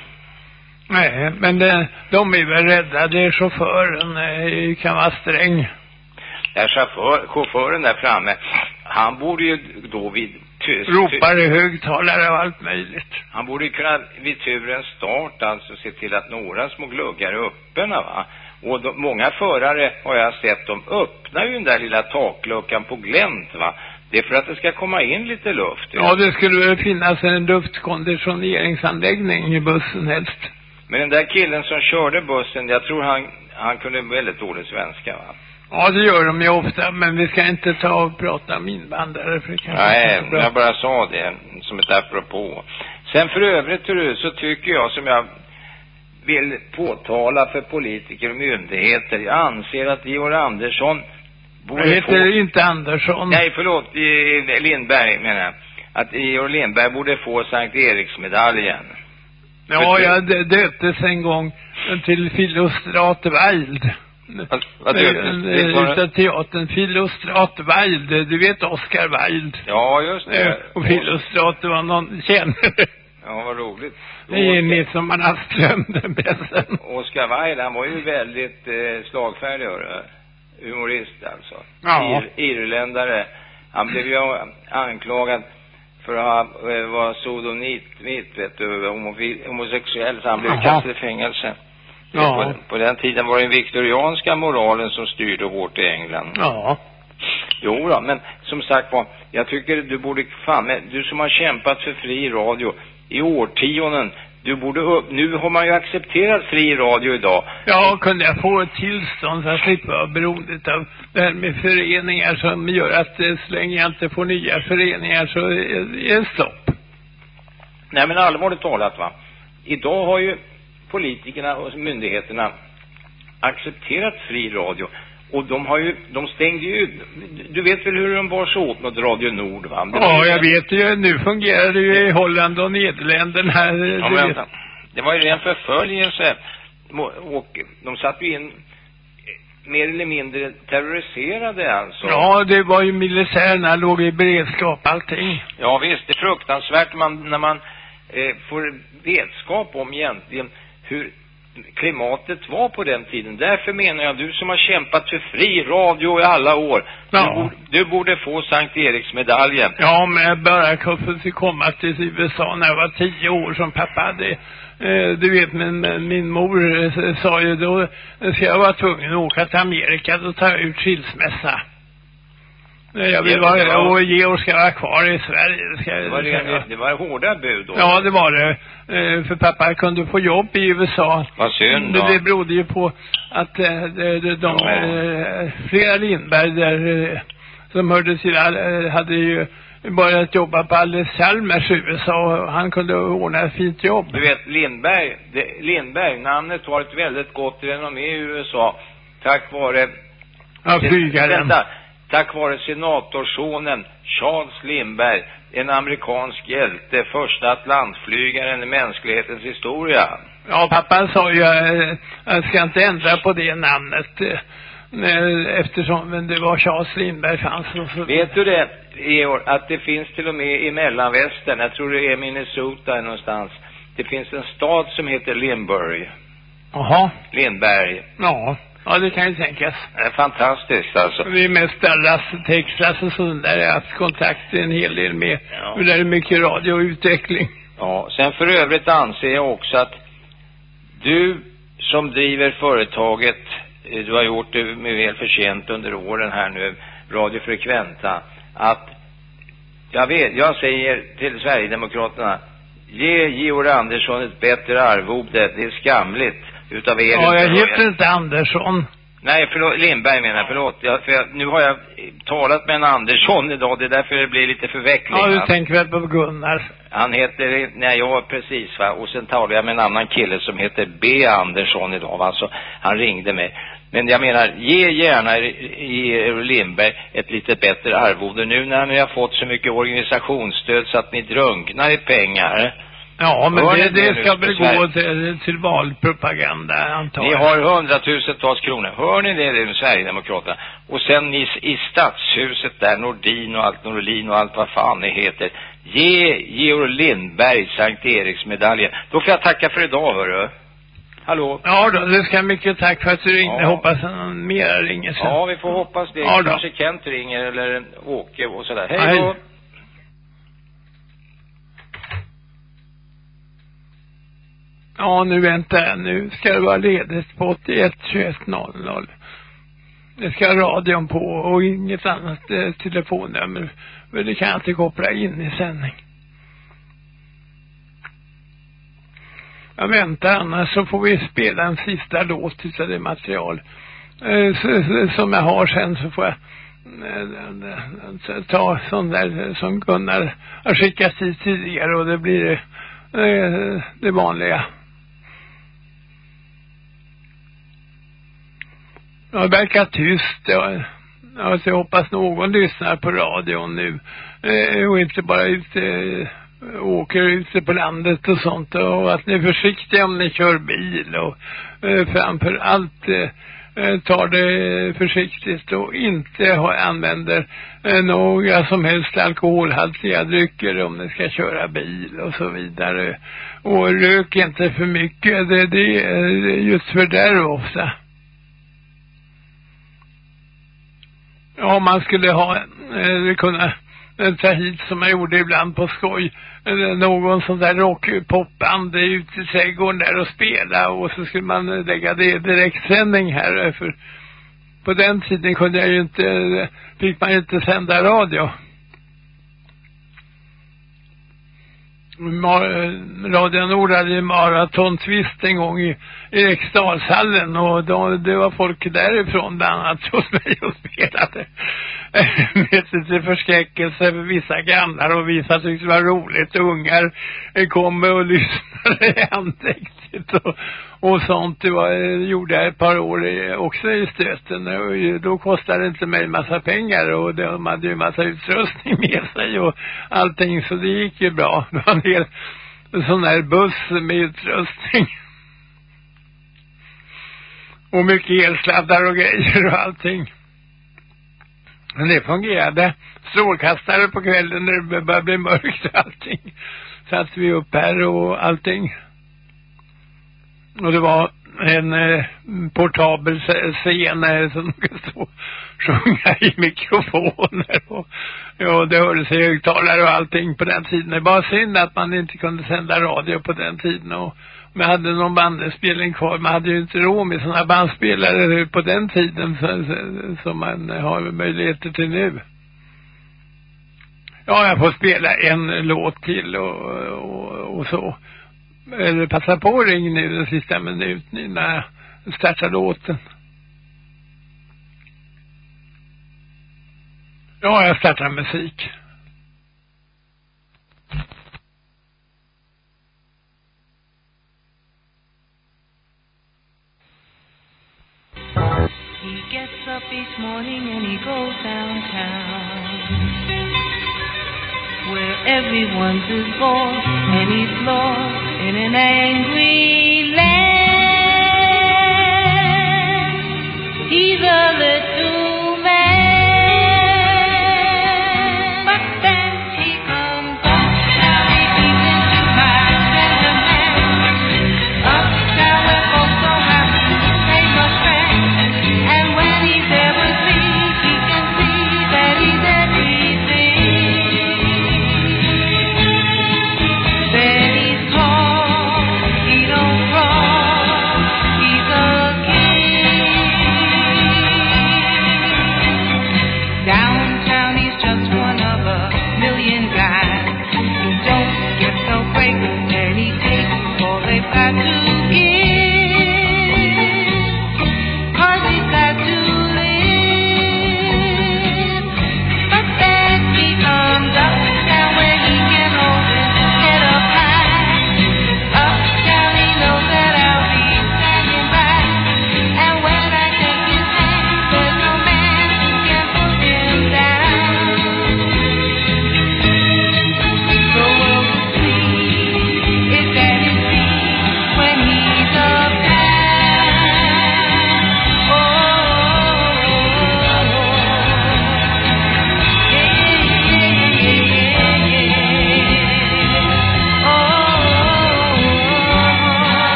Speaker 4: Nej, men det, de är väl rädda. Det är chauffören eh, kan vara sträng.
Speaker 6: Den chaufför, chauffören där framme, han borde ju då vid ty-
Speaker 4: Ropar i högtalare och allt möjligt.
Speaker 6: Han borde ju kunna vid turens start alltså se till att några små gluggar är öppna va. Och de, många förare har jag sett, de öppnar ju den där lilla takluckan på glänt va. Det är för att det ska komma in lite luft.
Speaker 4: Ja, det skulle väl finnas en luftkonditioneringsanläggning i bussen helst.
Speaker 6: Men den där killen som körde bussen, jag tror han, han kunde väldigt dålig svenska va.
Speaker 4: Ja, det gör de ju ofta, men vi ska inte ta och prata om invandrare för det inte
Speaker 6: Nej,
Speaker 4: bra.
Speaker 6: jag bara sa det som ett apropå. Sen för övrigt du, så tycker jag som jag vill påtala för politiker och myndigheter. Jag anser att Georg Andersson
Speaker 4: Jag
Speaker 6: borde
Speaker 4: heter
Speaker 6: få...
Speaker 4: inte Andersson.
Speaker 6: Nej, förlåt, Lindberg menar jag. Att Georg Lindberg borde få Sankt Eriksmedaljen.
Speaker 4: Ja, jag dö- döptes en gång till Filostrat Wild.
Speaker 6: Vad, vad
Speaker 4: Eh,
Speaker 6: det?
Speaker 4: eh, Utav teatern. Filostrat Wild. Du vet Oscar Wilde.
Speaker 6: Ja, just
Speaker 4: Eh,
Speaker 6: det.
Speaker 4: Och Filostrat, det var någon kännare. [laughs]
Speaker 6: Ja, vad roligt.
Speaker 4: I Midsommarnattsdröm, den bästen.
Speaker 6: Oscar Wilde, han var ju väldigt eh, slagfärdig, hörru. Humorist alltså.
Speaker 4: Ja.
Speaker 6: Ir, irländare. Han blev ju anklagad för att ha, eh, vara sodomit, vet du, homosexuell, så han blev kastad i fängelse.
Speaker 4: Ja.
Speaker 6: På, på den tiden var det den viktorianska moralen som styrde hårt i England.
Speaker 4: Ja.
Speaker 6: Jo då, men som sagt var, jag tycker du borde, fan, men du som har kämpat för fri radio i årtionden, du borde upp, nu har man ju accepterat fri radio idag.
Speaker 4: Ja, kunde jag få ett tillstånd så att jag slipper vara beroende av det här med föreningar som gör att eh, så länge jag inte får nya föreningar så är det stopp.
Speaker 6: Nej men allvarligt talat va, idag har ju politikerna och myndigheterna accepterat fri radio. Och de har ju, de stängde ju ut, du vet väl hur de bar sig åt mot Radio Nord va? Det var
Speaker 4: Ja, jag vet ju. Nu fungerar det ju i Holland och Nederländerna. här,
Speaker 6: Ja, men vänta. Det var ju ren förföljelse. Och de satt ju in mer eller mindre terroriserade alltså.
Speaker 4: Ja, det var ju militärerna, låg i beredskap allting.
Speaker 6: Ja visst, det är fruktansvärt man, när man eh, får vetskap om egentligen hur klimatet var på den tiden. Därför menar jag, du som har kämpat för fri radio i alla år,
Speaker 4: Ja.
Speaker 6: du, borde, du borde få Sankt Eriksmedaljen.
Speaker 4: Ja, men jag bara fick komma till USA när jag var tio år som pappa hade. Eh, du vet, min, min mor eh, sa ju då ska jag vara tvungen att åka till Amerika och ta ut skilsmässa. Eh, Jag vill vara,
Speaker 6: ja.
Speaker 4: och Georg ska vara kvar i Sverige. Det ska,
Speaker 6: Det var,
Speaker 4: det
Speaker 6: det, var hårda bud då.
Speaker 4: Ja, det var det. Eh, För pappa kunde få jobb i USA.
Speaker 6: Vad synd då.
Speaker 4: det berodde ju på att eh, de, de, de
Speaker 6: Ja.
Speaker 4: eh, flera Lindberg där som hörde till, hade ju börjat jobba på Alice Chalmers i USA och han kunde ordna ett fint jobb.
Speaker 6: Du vet, Lindberg, det, Lindberg, namnet har ett väldigt gott renommé i USA. Tack vare...
Speaker 4: Ja, flygaren.
Speaker 6: Vänta. Tack vare senatorsonen Charles Lindberg, en amerikansk hjälte, första atlantflygaren i mänsklighetens historia.
Speaker 4: Ja, pappan sa ju eh, jag ska inte ändra på det namnet eh, eftersom det var Charles Lindberg fanns så.
Speaker 6: Vet du det, Georg, att det finns till och med i mellanvästern, jag tror det är Minnesota någonstans, det finns en stad som heter Lindberg.
Speaker 4: Jaha.
Speaker 6: Lindberg.
Speaker 4: Ja. Ja, det kan ju tänkas.
Speaker 6: Det är fantastiskt alltså.
Speaker 4: Det är mest Dallas, Texas och sånt där. Jag har haft kontakt en hel del med.
Speaker 6: Ja.
Speaker 4: Och där är mycket radioutveckling.
Speaker 6: Ja, sen för övrigt anser jag också att du som driver företaget, eh, du har gjort det med väl förtjänt under åren här nu, Radio Frekventa, att jag vet, jag säger till Sverigedemokraterna, ge Georg Andersson ett bättre arvode, det är skamligt utav er.
Speaker 4: Ja, jag
Speaker 6: er.
Speaker 4: heter inte Andersson.
Speaker 6: Nej, förlåt, Lindberg menar jag, förlåt. Jag, för jag, nu har jag talat med en Andersson idag, det är därför det blir lite förveckling.
Speaker 4: Ja, du tänker väl på Gunnar.
Speaker 6: Han heter, nej ja precis va, och sen talade jag med en annan kille som heter B. Andersson idag va, så han ringde mig. Men jag menar, ge gärna i Lindberg ett lite bättre arvode nu när ni har fått så mycket organisationsstöd så att ni drunknar i pengar.
Speaker 4: Ja, men det,
Speaker 6: det nu,
Speaker 4: ska väl gå till, till valpropaganda, antar
Speaker 6: Ni har hundratusentals kronor. Hör ni det, det Sverigedemokraterna? Och sen ni i stadshuset där, Nordin och allt, Norlin och allt vad fan ni heter. Ge Georg Lindberg Sankt Eriksmedaljen. Då får jag tacka för idag, hörru. Hallå?
Speaker 4: Ja då, det ska mycket tack för att du ringde.
Speaker 6: Ja.
Speaker 4: Hoppas att någon mer ringer sen.
Speaker 6: Ja, vi får hoppas det.
Speaker 4: Ja då.
Speaker 6: Kanske Kent ringer eller Åke och sådär. Hej då.
Speaker 4: hej. Ja, nu vänta jag. Nu ska det vara ledigt på 81 21 00. Det ska radion på och inget annat eh, telefonnummer. Men det kan jag inte koppla in i sändning. Jag väntar annars så får vi spela en sista låt utav det material eh, så, som jag har sen så får jag eh, ta sån där som Gunnar har skickat hit tidigare och det blir eh, eh, det vanliga. Ja, det verkar tyst. Jag, alltså, jag hoppas någon lyssnar på radion nu. Eh, och inte bara ute, eh, åker ute på landet och sånt. Och att ni är försiktiga om ni kör bil. Och eh, framför allt eh, eh tar det försiktigt och inte har, använder eh, några som helst alkoholhaltiga drycker om ni ska köra bil och så vidare. Och rök inte för mycket. Det, det är just fördärv ofta. Om man skulle ha, eh, kunna eh, ta hit som jag gjorde ibland på skoj, eh, någon sån där rock-popband ute i trädgården där och spela och så skulle man eh, lägga det i direktsändning här eh, för på den tiden kunde jag ju inte, eh, fick man ju inte sända radio. Ma- eh, Radio Nord hade ju maratontvist en gång i Eriksdalshallen och då, det var folk därifrån bland annat hos mig och spelade. Med till förskräckelse för vissa gamla och vissa tyckte det var roligt. Ungar kom och lyssnade andäktigt och, och sånt. Det var, eh, gjorde jag ett par år eh, också i stöten och eh, då kostade det inte mig massa pengar och de hade ju massa utrustning [laughs] med sig och allting så det gick ju bra. [laughs] Det var en hel sån här buss med utrustning. [laughs] Och mycket elsladdar och grejer och allting. Men det fungerade. Strålkastare på kvällen när det började bli mörkt och allting. Satte vi upp här och allting. Och det var en eh, portabel scen eh, som [laughs] kunde stå och sjunga i mikrofoner och ja, det hördes i högtalare och allting på den tiden. Det var synd att man inte kunde sända radio på den tiden och man hade någon bandspelning kvar. Man hade ju inte råd med sådana bandspelare på den tiden som man har möjligheter till nu. Ja, jag får spela en låt till och, och, och så eller passa på att ringa nu den sista minuten innan jag startar låten. Ja, jag startar musik.
Speaker 7: He gets up each morning and he goes downtown. where everyone's is born, and he's lost
Speaker 8: in an angry land. He's a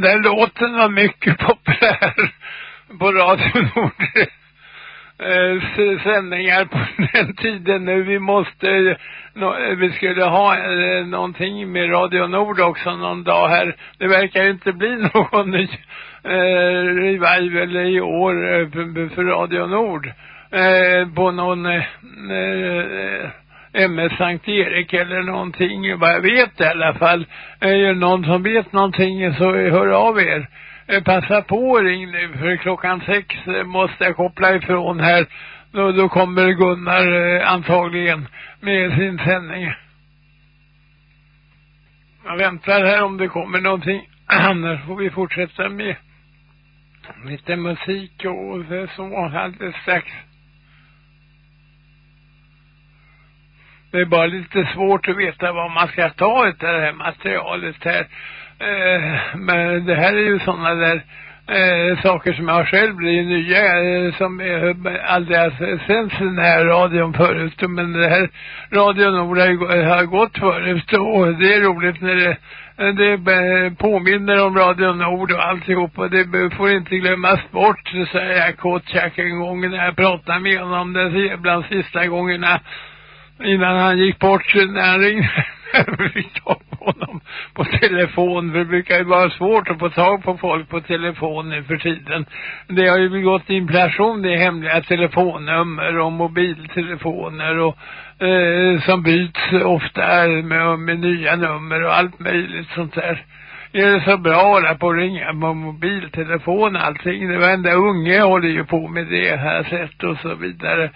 Speaker 4: den där låten var mycket [laughs] populär på Radio Nord eh, sändningar på [laughs] den tiden nu. Vi måste, vi skulle ha eh, någonting med Radio Nord också någon dag här. Det verkar ju inte bli [laughs] någon ny eh, revival i år för Radio Nord. På någon Eh, MS Sankt Erik eller någonting, vad jag vet i alla fall. Är det någon som vet någonting så hör av er. Eh, passa på och ring nu för klockan sex eh, måste jag koppla ifrån här. Då, då kommer Gunnar antagligen med sin sändning. Jag väntar här om det kommer någonting. [clears throat] Annars får vi fortsätta med lite musik och så alldeles strax. Det är bara lite svårt att veta vad man ska ta ut det här materialet här. Eh, men det här är ju sådana där eh, saker som jag själv blir nya eh, som eh, aldrig har sänts i den här radion förut. Men det här Radio Nord har, ju har gått förut och det är roligt när det det påminner om Radio Nord och alltihop och det får inte glömmas bort, så säger jag Kotchak en gång när jag pratade med honom det bland sista gångerna innan han gick bort när han ringde. Vi [laughs] fick tag på honom på telefon, för det brukar ju vara svårt att få tag på folk på telefon nu för tiden. Det har ju gått inflation i hemliga telefonnummer och mobiltelefoner och eh, som byts ofta med, med nya nummer och allt möjligt sånt där. Är det så bra där på att ringa på mobiltelefon och allting? Det varenda unge håller ju på med det här sätt och så vidare.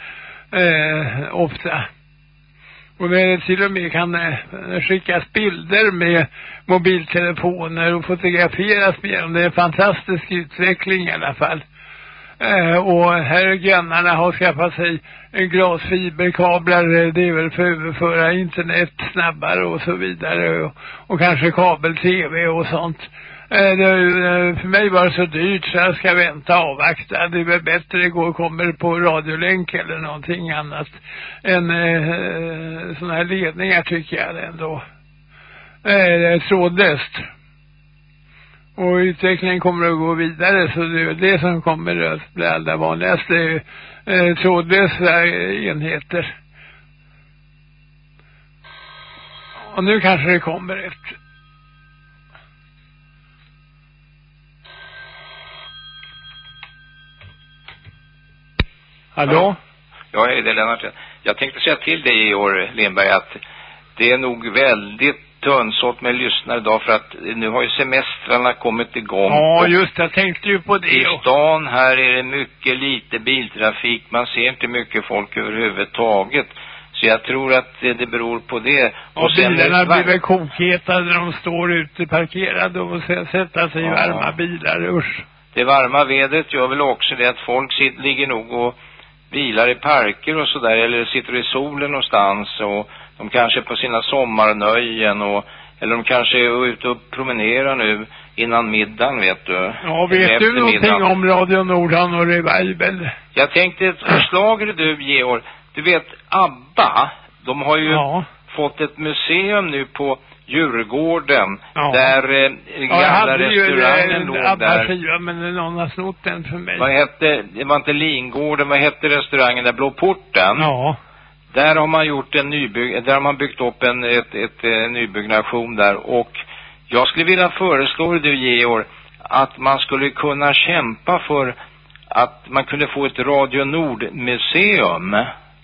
Speaker 4: Eh, ofta. Och det till och med kan eh, skickas bilder med mobiltelefoner och fotograferas med dem. Det är en fantastisk utveckling i alla fall. Eh, och här grannarna har skaffat sig glasfiberkablar, det är väl för att överföra internet snabbare och så vidare. Och, och kanske kabel-tv och sånt. Eh, det, eh, för mig var det så dyrt så jag ska vänta och avvakta. Det är väl bättre det går, kommer på radiolänk eller någonting annat än eh, eh sådana här ledningar tycker jag ändå. Eh, trådlöst. Och utvecklingen kommer att gå vidare så det är det som kommer att bli allra vanligast. Det är eh, trådlösa enheter. Och nu kanske det kommer ett. Hallå?
Speaker 6: Ja, hej, det är Lennart. Jag tänkte säga till dig i år, Lindberg, att det är nog väldigt tunnsått med lyssnare idag för att nu har ju semestrarna kommit igång.
Speaker 4: Ja,
Speaker 6: Och
Speaker 4: just. Jag tänkte ju på det.
Speaker 6: I
Speaker 4: Och,
Speaker 6: stan här är det mycket lite biltrafik. Man ser inte mycket folk överhuvudtaget. Så jag tror att det, det beror på det.
Speaker 4: och
Speaker 6: sen
Speaker 4: bilarna blir väl kokheta när de står ute parkerade och sen sätta sig i
Speaker 6: Ja.
Speaker 4: varma bilar. Usch.
Speaker 6: Det varma vädret gör väl också det att folk sitter, ligger nog och vilar i parker och sådär eller sitter i solen någonstans och de kanske är på sina sommarnöjen och eller de kanske är ute och promenerar nu innan middagen vet du.
Speaker 4: Ja, vet du någonting om Radio Nordhan och Revival?
Speaker 6: Jag tänkte ett förslag du Georg. Du vet ABBA, de har ju
Speaker 4: Ja.
Speaker 6: fått ett museum nu på Djurgården
Speaker 4: Ja.
Speaker 6: där eh,
Speaker 4: Ja, jag
Speaker 6: gamla
Speaker 4: ju
Speaker 6: restaurangen låg där.
Speaker 4: ABBA-skiva men någon har snott den för mig.
Speaker 6: Vad hette, det var inte Lingården, vad hette restaurangen där, Blå porten?
Speaker 4: Ja.
Speaker 6: Där har man gjort en nybygg, där har man byggt upp en, ett, ett, eh, nybyggnation där och jag skulle vilja föreslå du Georg att man skulle kunna kämpa för att man kunde få ett Radio Nord-museum.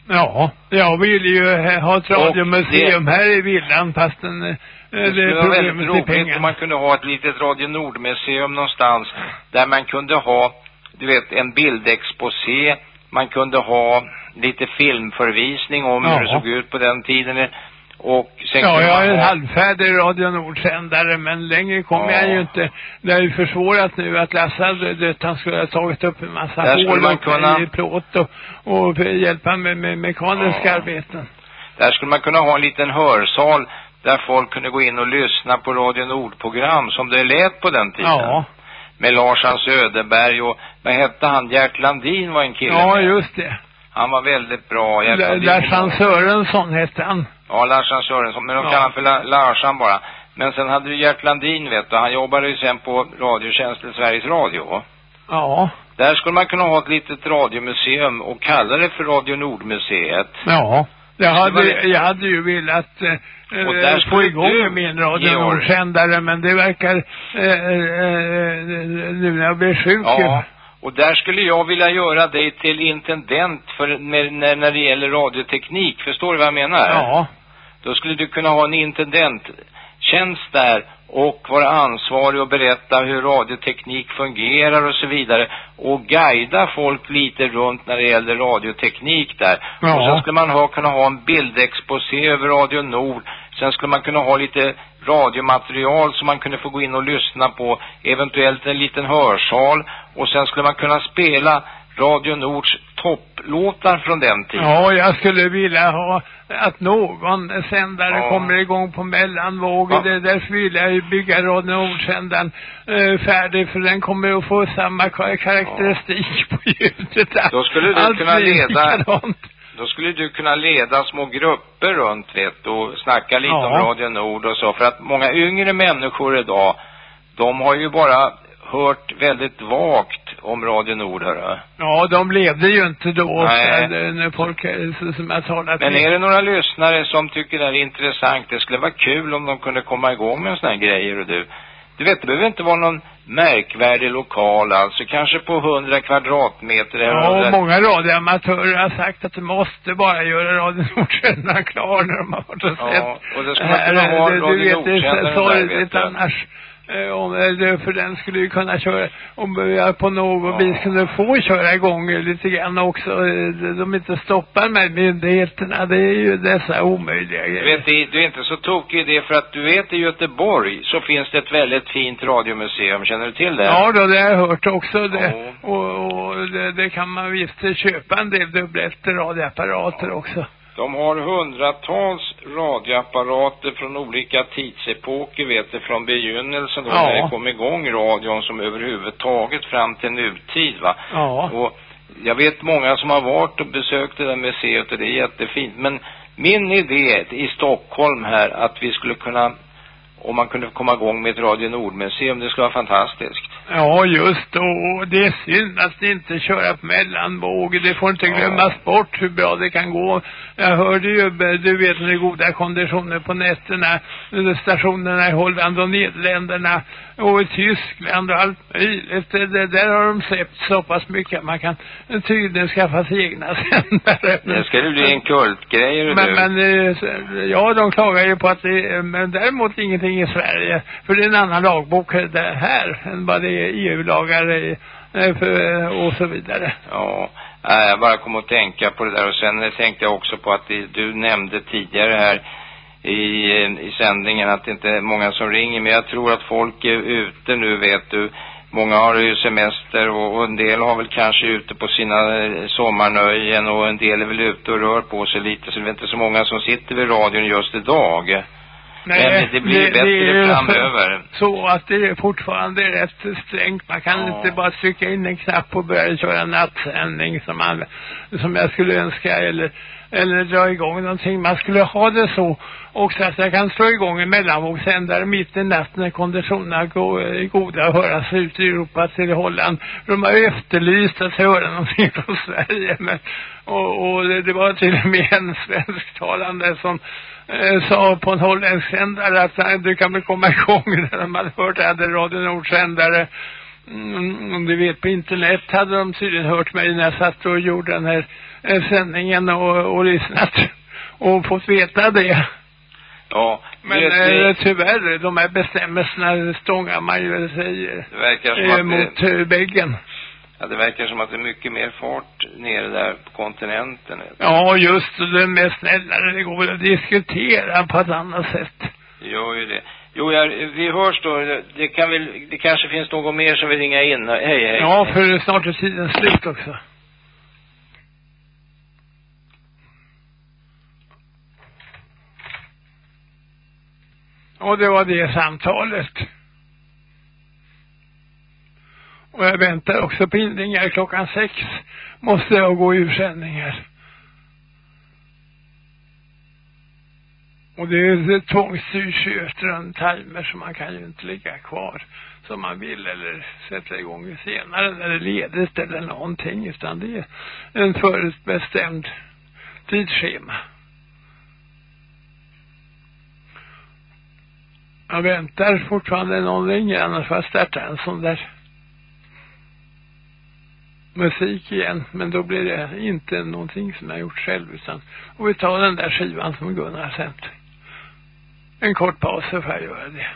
Speaker 4: Ja, jag vill ju eh, ha ett radiomuseum här i villan fastän eh, det
Speaker 6: Det skulle
Speaker 4: är
Speaker 6: vara väldigt roligt om man kunde ha ett litet Radio Nord-museum någonstans där man kunde ha, du vet, en bildexposé, man kunde ha lite filmförvisning om hur
Speaker 4: Ja.
Speaker 6: det såg ut på den tiden och sen
Speaker 4: Ja, jag
Speaker 6: man
Speaker 4: en
Speaker 6: ha,
Speaker 4: halvfärdig Radio Nord-sändare men längre kommer
Speaker 6: Ja.
Speaker 4: jag ju inte. Det är ju försvårat nu att hade dött. Han skulle ha tagit upp en massa
Speaker 6: Där skulle
Speaker 4: hål
Speaker 6: man
Speaker 4: och
Speaker 6: kunna-
Speaker 4: i plåt och, och hjälpa med, med mekaniska
Speaker 6: Ja.
Speaker 4: arbeten.
Speaker 6: där skulle man kunna ha en liten hörsal där folk kunde gå in och lyssna på Radio Nord-program som det lät på den tiden.
Speaker 4: Ja,
Speaker 6: Med Lars Söderberg och, vad hette han, Gert Landin var en kille
Speaker 4: ja
Speaker 6: med.
Speaker 4: just det.
Speaker 6: Han var väldigt bra.
Speaker 4: Larsan Sörensson hette han.
Speaker 6: Ja, Larsan Sörensson, men de
Speaker 4: Ja.
Speaker 6: kallar han för La Larsan bara. Men sen hade du Gert Landin vet du, han jobbade ju sen på Radiotjänsten Sveriges Radio.
Speaker 4: Ja.
Speaker 6: Där skulle man kunna ha ett litet radiomuseum och kalla det för Radio Nordmuseet.
Speaker 4: Ja. Jag hade, jag hade ju velat eh,
Speaker 6: Och
Speaker 4: eh,
Speaker 6: där
Speaker 4: få
Speaker 6: skulle
Speaker 4: igång
Speaker 6: du,
Speaker 4: min Radio
Speaker 6: Georg.
Speaker 4: Nordsändare men det verkar eh, eh, nu när jag blev sjuk
Speaker 6: Ja, och där skulle jag vilja göra dig till intendent för, när, när det gäller radioteknik. Förstår du vad jag menar?
Speaker 4: Ja.
Speaker 6: Då skulle du kunna ha en intendenttjänst där och vara ansvarig och berätta hur radioteknik fungerar och så vidare. Och guida folk lite runt när det gäller radioteknik där.
Speaker 4: Ja.
Speaker 6: Och så skulle man ha, kunna ha en bildexposé över Radio Nord. Sen skulle man kunna ha lite radiomaterial som man kunde få gå in och lyssna på. Eventuellt en liten hörsal. Och sen skulle man kunna spela Radio Nords topplåtar från den tiden.
Speaker 4: Ja, jag skulle vilja ha att någon sändare
Speaker 6: Ja.
Speaker 4: kommer igång på mellanvåg.
Speaker 6: Ja.
Speaker 4: Därför vill jag ju bygga Radio Nordsändaren eh, färdig för den kommer att få samma ka- karaktäristik på ljudet.
Speaker 6: Då skulle du
Speaker 4: Allt
Speaker 6: kunna leda-
Speaker 4: likadant.
Speaker 6: Då skulle du kunna leda små grupper runt vet och snacka lite
Speaker 4: Ja.
Speaker 6: om Radio Nord och så. För att många yngre människor idag, de har ju bara hört väldigt vagt om Radio Nord, hörru.
Speaker 4: Ja, de levde ju inte då
Speaker 6: Nej.
Speaker 4: när folk eh, som jag talat
Speaker 6: Men är det några lyssnare som tycker det här är intressant? Det skulle vara kul om de kunde komma igång med såna här grejer och du. Du vet, det behöver inte vara någon märkvärdig lokal alltså. Kanske på 100 kvadratmeter.
Speaker 4: Ja,
Speaker 6: 100
Speaker 4: och många radioamatörer har sagt att de måste bara göra Radio Nordsändaren klar när de har varit och sett.
Speaker 6: Ja, och då skulle man kunna ha
Speaker 4: det-
Speaker 6: Radio
Speaker 4: Du vet, det är så sorgligt
Speaker 6: du.
Speaker 4: annars. Eh, Om, eh, för den skulle ju kunna köra, om jag på något
Speaker 6: Ja.
Speaker 4: vis kunde få köra igång lite grann också. eh, De inte stoppar med myndigheterna, det är ju dessa omöjliga
Speaker 6: Du
Speaker 4: grejer.
Speaker 6: vet, det- du är inte så tokig i det för att du vet i Göteborg så finns det ett väldigt fint radiomuseum. Känner du till det?
Speaker 4: Ja då, det har jag hört också det.
Speaker 6: Ja.
Speaker 4: Och, och det, det kan man visst köpa en del dubbletter radioapparater också.
Speaker 6: De har hundratals radioapparater från olika tidsepoker, vet du, från begynnelsen då
Speaker 4: Ja.
Speaker 6: när det kom igång radion som överhuvudtaget fram till nutid va.
Speaker 4: Ja.
Speaker 6: Och jag vet många som har varit och besökt det där museet och det är jättefint. Men min idé i Stockholm här att vi skulle kunna, om man kunde komma igång med ett Radio Nordmuseum, det skulle vara fantastiskt.
Speaker 4: Ja, just då. Och det är synd att ni inte köra på mellanvåg. Det får inte glömmas bort hur bra det kan gå. Jag hörde ju, du vet, med goda konditioner på nätterna, stationerna i Holland och Nederländerna och i Tyskland och allt möjligt. Det, där har de släppt så pass mycket att man kan tydligen skaffa sig egna [laughs] sändare.
Speaker 6: Det ska det bli en kultgrej,
Speaker 4: Men,
Speaker 6: du.
Speaker 4: men, eh, ja, de klagar ju på att det, men däremot ingenting i Sverige. För det är en annan lagbok det här än vad det är EU-lagar eh, eh, eh, och så vidare.
Speaker 6: Ja, jag bara kom att tänka på det där och sen tänkte jag också på att det, du nämnde tidigare här i, i sändningen att det inte är många som ringer men jag tror att folk är ute nu vet du. Många har ju semester och, och en del har väl kanske ute på sina sommarnöjen och en del är väl ute och rör på sig lite så det är inte så många som sitter vid radion just idag. Men det blir bättre
Speaker 4: är ju
Speaker 6: framöver. [laughs]
Speaker 4: Så att det är fortfarande rätt strängt. Man kan
Speaker 6: Ja.
Speaker 4: inte bara trycka in en knapp och börja köra nattsändning som, man, som jag skulle önska eller, eller dra igång någonting. Man skulle ha det så också att jag kan slå igång en mellanvågssändare mitt i natten när konditionerna go- är goda och höras ut i Europa till Holland. De har ju efterlyst att höra någonting från Sverige men, och, och det, det var till och med en svensktalande som eh, sa på en holländsk sändare att eh, du kan väl komma [laughs] igång när de hade hört hade Radio Nord-sändare. Mm, om du vet på internet hade de tydligen hört mig när jag satt och gjorde den här eh, sändningen och, och lyssnat [laughs] och fått veta det.
Speaker 6: Ja,
Speaker 4: Men
Speaker 6: vet
Speaker 4: eh, tyvärr, de här bestämmelserna stångar man ju sig
Speaker 6: det verkar som
Speaker 4: eh,
Speaker 6: att det,
Speaker 4: mot eh, väggen.
Speaker 6: Ja, det verkar som att det är mycket mer fart nere där på kontinenten.
Speaker 4: Ja, just det, det är snällare. Det går väl att diskutera på ett annat sätt.
Speaker 6: Gör ju det. Jo, jag, vi hörs då. Det- Det kan väl, det kanske finns någon mer som vill ringa in. Hej, hej.
Speaker 4: Ja, för snart är tiden slut också. Och det var det samtalet. Och jag väntar också på inringar klockan sex. Måste jag gå ur sändningar. Och det är tvångsstyrs ju efter en timer så man kan ju inte ligga kvar som man vill eller sätta igång senare när det är ledigt eller någonting utan det är en förutbestämd tidsschema. Jag väntar fortfarande någon ringer annars får jag starta en sån där musik igen. Men då blir det inte någonting som jag gjort själv utan och vi tar den där skivan som Gunnar har sänt. En kort paus så får jag göra det.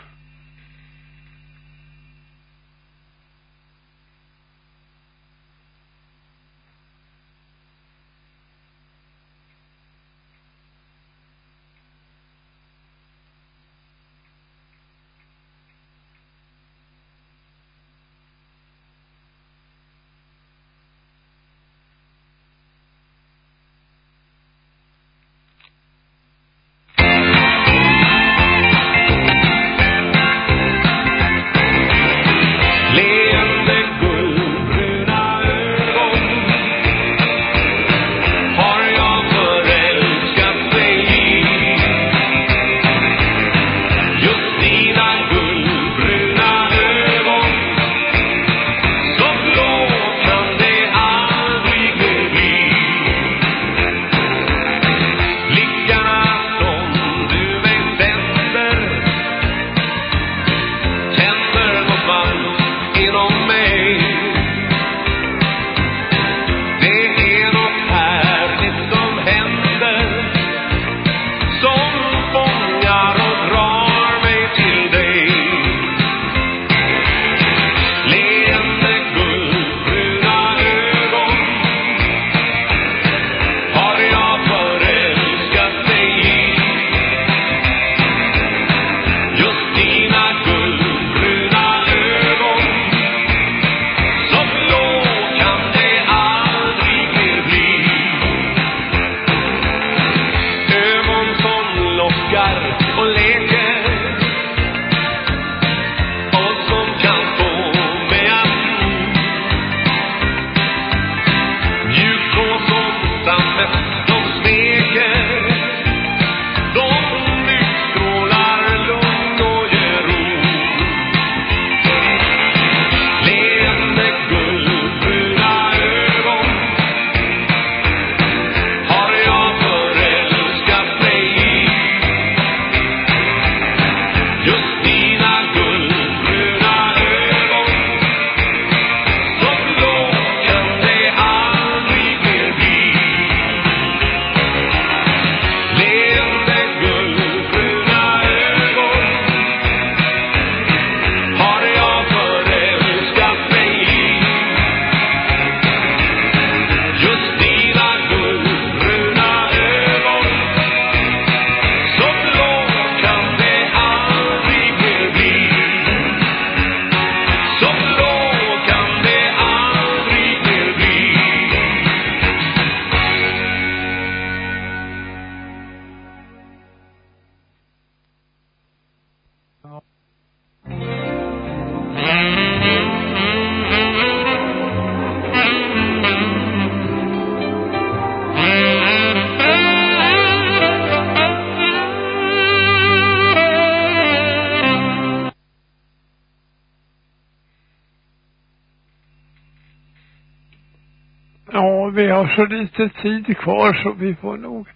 Speaker 9: Så
Speaker 4: lite tid kvar så vi får nog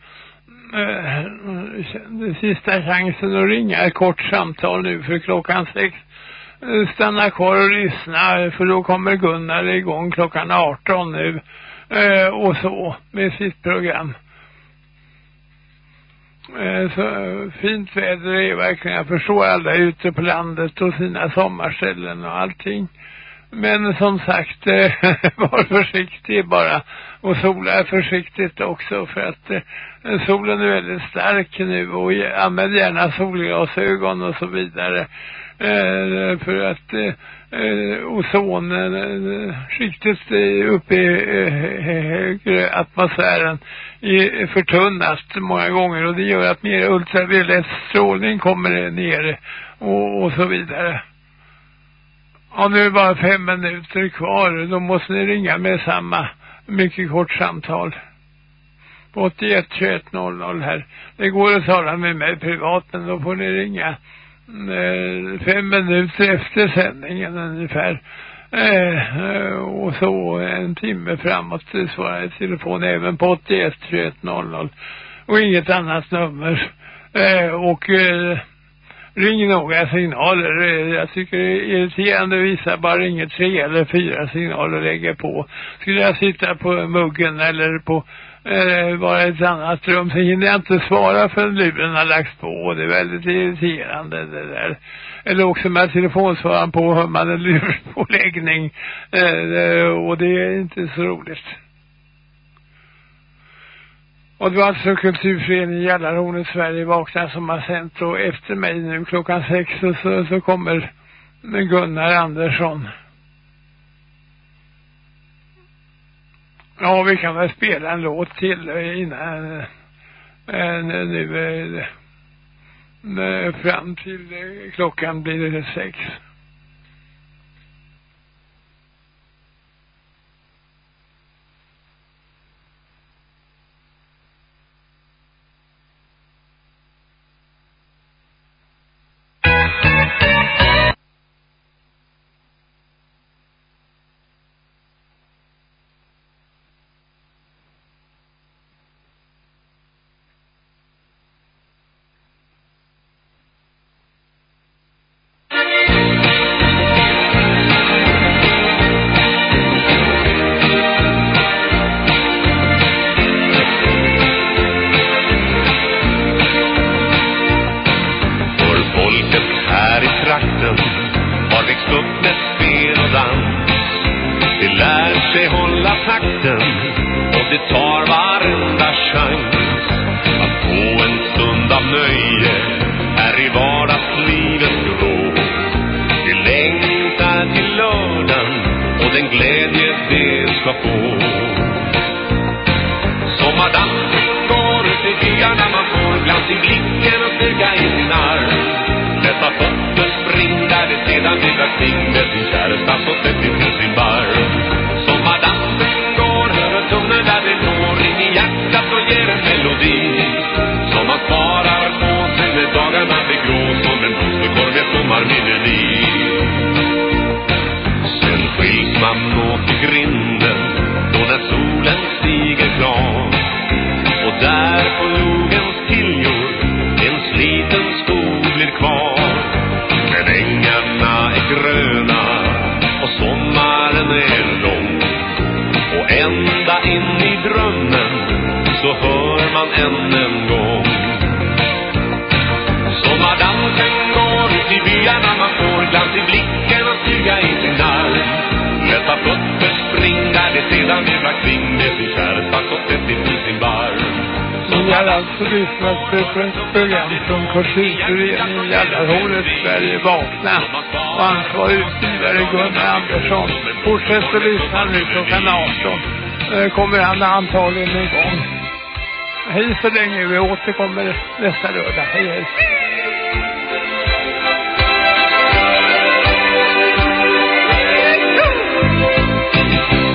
Speaker 4: eh, den sista chansen att ringa ett kort samtal nu för klockan sex. Eh, stanna kvar och lyssna för då kommer Gunnar igång klockan 18 nu eh, och så med sitt program. Eh, Så fint väder är verkligen, jag förstår alla ute på landet och sina sommarställen och allting. Men som sagt, eh, [laughs] var försiktig bara. Och sola försiktigt också för att eh, solen är väldigt stark nu och använd gärna solglasögon och så vidare. Eh, för att eh, eh ozonen eh, skiktet uppe i eh, eh, högre atmosfären är förtunnat många gånger och det gör att mer ultraviolett strålning kommer ner och, och så vidare. Ja, nu är det bara fem minuter kvar. Då måste ni ringa med samma mycket kort samtal. på 81 21 00 här. Det går att tala med mig privat men då får ni ringa eh, fem minuter efter sändningen ungefär. Eh, och så en timme framåt svarar jag i telefon även på 81 21 00 och inget annat nummer. Eh, och eh, ring några signaler. Jag tycker det är irriterande vissa bara ringer tre eller fyra signaler och lägger på. Skulle jag sitta på muggen eller på eh, bara ett annat rum så hinner jag inte svara förrän luren har lagts på. Det är väldigt irriterande det där. Eller också med telefonsvararen på hör man en lurpåläggning. Eh, och det är inte så roligt. Och det var alltså kulturföreningen Jallarhornet Sverige vaknar som har sänt och efter mig nu klockan sex och så, så kommer Gunnar Andersson. Ja, vi kan väl spela en låt till eh, innan äh, nu äh, fram till klockan blir det sex.
Speaker 10: Än en gång. Sommardansen går ut i byarna man får glans i blicken och stiga i sin arm. Lätta fötter spring det sedan virvlar kring det sin skärpa så tätt intill sin barm.
Speaker 4: Ni har alltså lyssnat på ett program från Kulturföreningen Jallarhornet Sverige vakna. Och ansvarig utgivare Gunnar Andersson. Fortsätt att lyssna nu klockan 18. Kommer han antagligen igång. Hej så länge, vi återkommer nästa lördag. Hej hej.
Speaker 10: Kom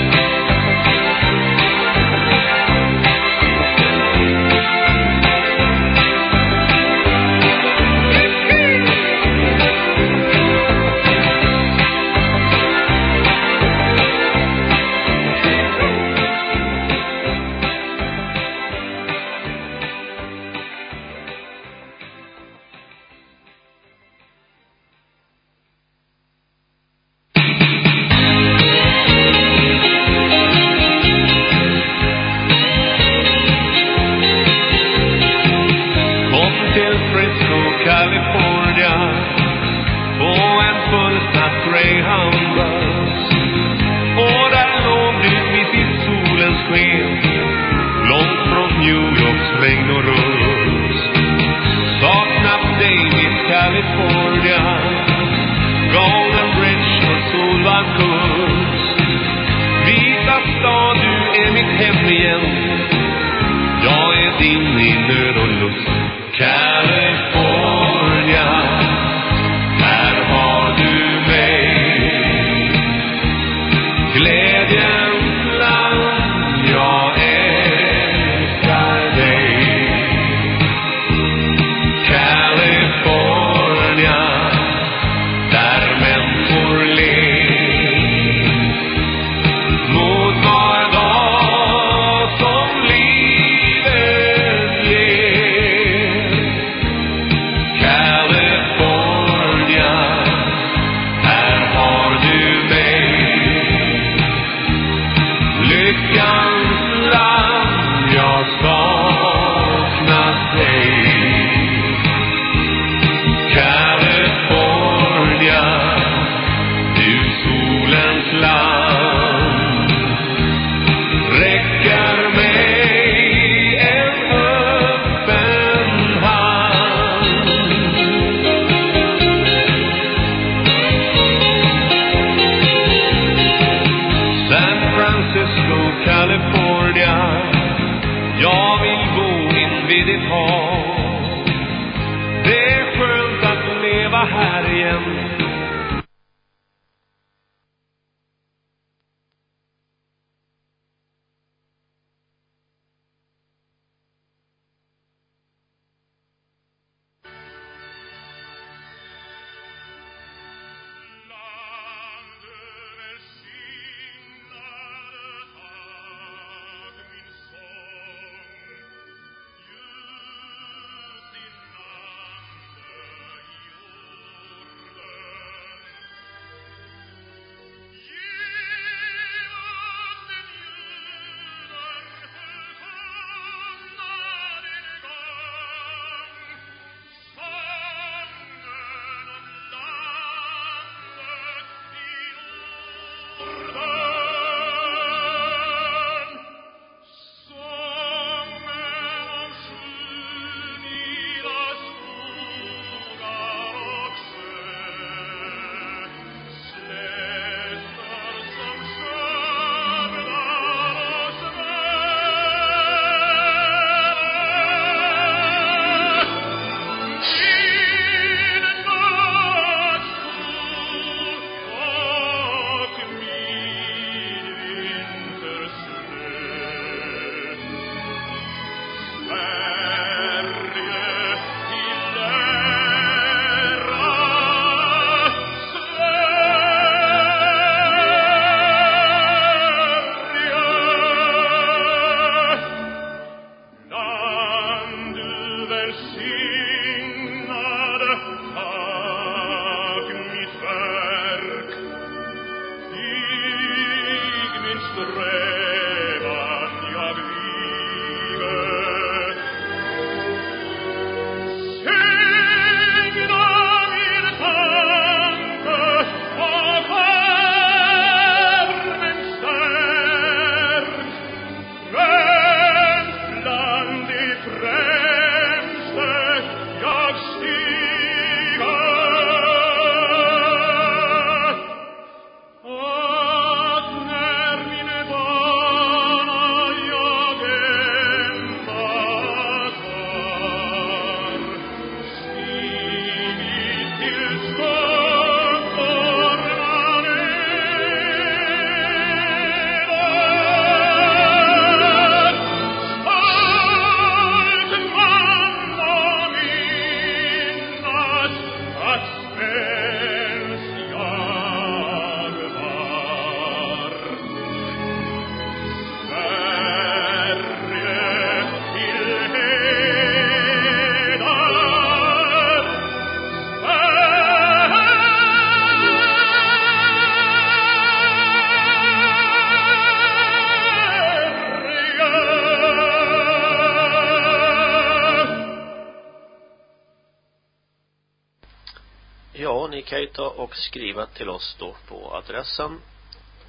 Speaker 11: kan ju ta och skriva till oss då på adressen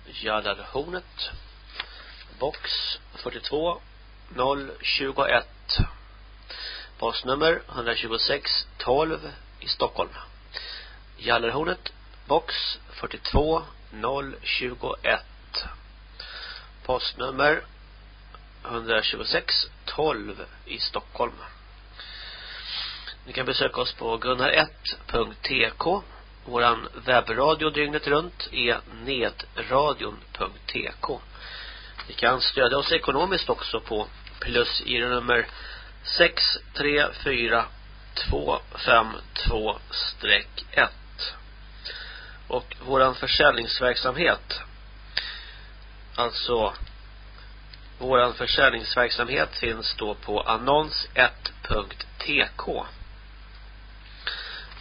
Speaker 11: Jallarhornet box 42 021 postnummer 126 12 i Stockholm. Jallarhornet box 42 021 postnummer 126 12 i Stockholm. Ni kan besöka oss på gunnar1.tk Våran webbradio dygnet runt är nedradion.tk Ni kan stödja oss ekonomiskt också på plus i nummer 634252-1 och våran försäljningsverksamhet alltså våran försäljningsverksamhet finns då på annons1.tk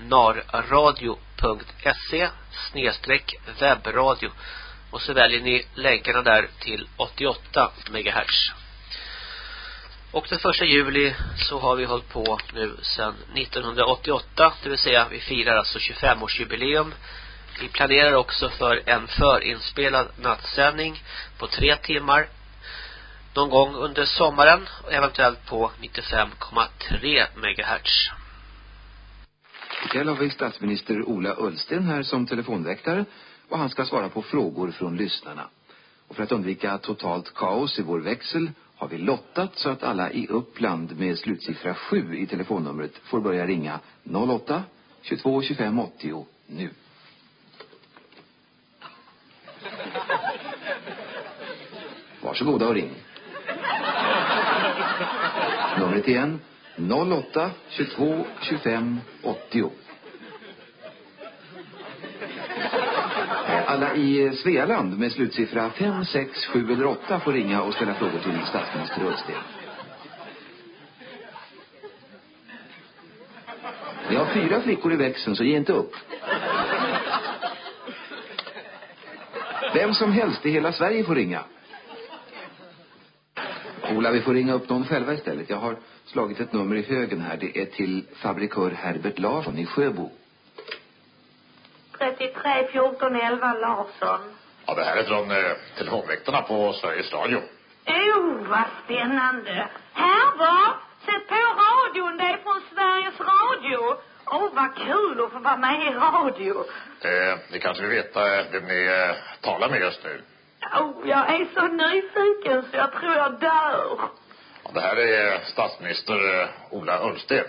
Speaker 11: narradio.se snedstreck webbradio och så väljer ni länkarna där till 88 MHz. Och den första juli så har vi hållit på nu sedan 1988, det vill säga vi firar alltså 25-årsjubileum. Vi planerar också för en förinspelad nattsändning på tre timmar någon gång under sommaren och eventuellt på 95,3 MHz.
Speaker 12: Ikväll har vi statsminister Ola Ullsten här som telefonväktare och han ska svara på frågor från lyssnarna. Och för att undvika totalt kaos i vår växel har vi lottat så att alla i Uppland med slutsiffra 7 i telefonnumret får börja ringa 08 22 25 80 nu. Varsågoda och ring. Numret igen 08 22 25 80. Alla i Svealand med slutsiffra 5, 6, 7 eller 8 får ringa och ställa frågor till statsminister Ullsten. Vi har fyra flickor i växeln så ge inte upp. Vem som helst i hela Sverige får ringa. Ola, vi får ringa upp dem själva istället. Jag har slagit ett nummer i högen här. Det är till fabrikör Herbert Larsson i Sjöbo.
Speaker 13: 33 14 11 Larsson.
Speaker 14: Ja, det här är från eh, telefonväktarna på Sveriges Radio.
Speaker 13: Oh, vad spännande. Hervar, sätt på radion. Det är från Sveriges Radio. Åh, oh, vad kul att få vara med i radio.
Speaker 14: Eh, ni kanske vill veta eh, vem ni eh, talar med just nu.
Speaker 13: Oh, jag är så nyfiken så jag tror jag dör.
Speaker 14: Ja, det här är eh, statsminister eh, Ola Ullsten.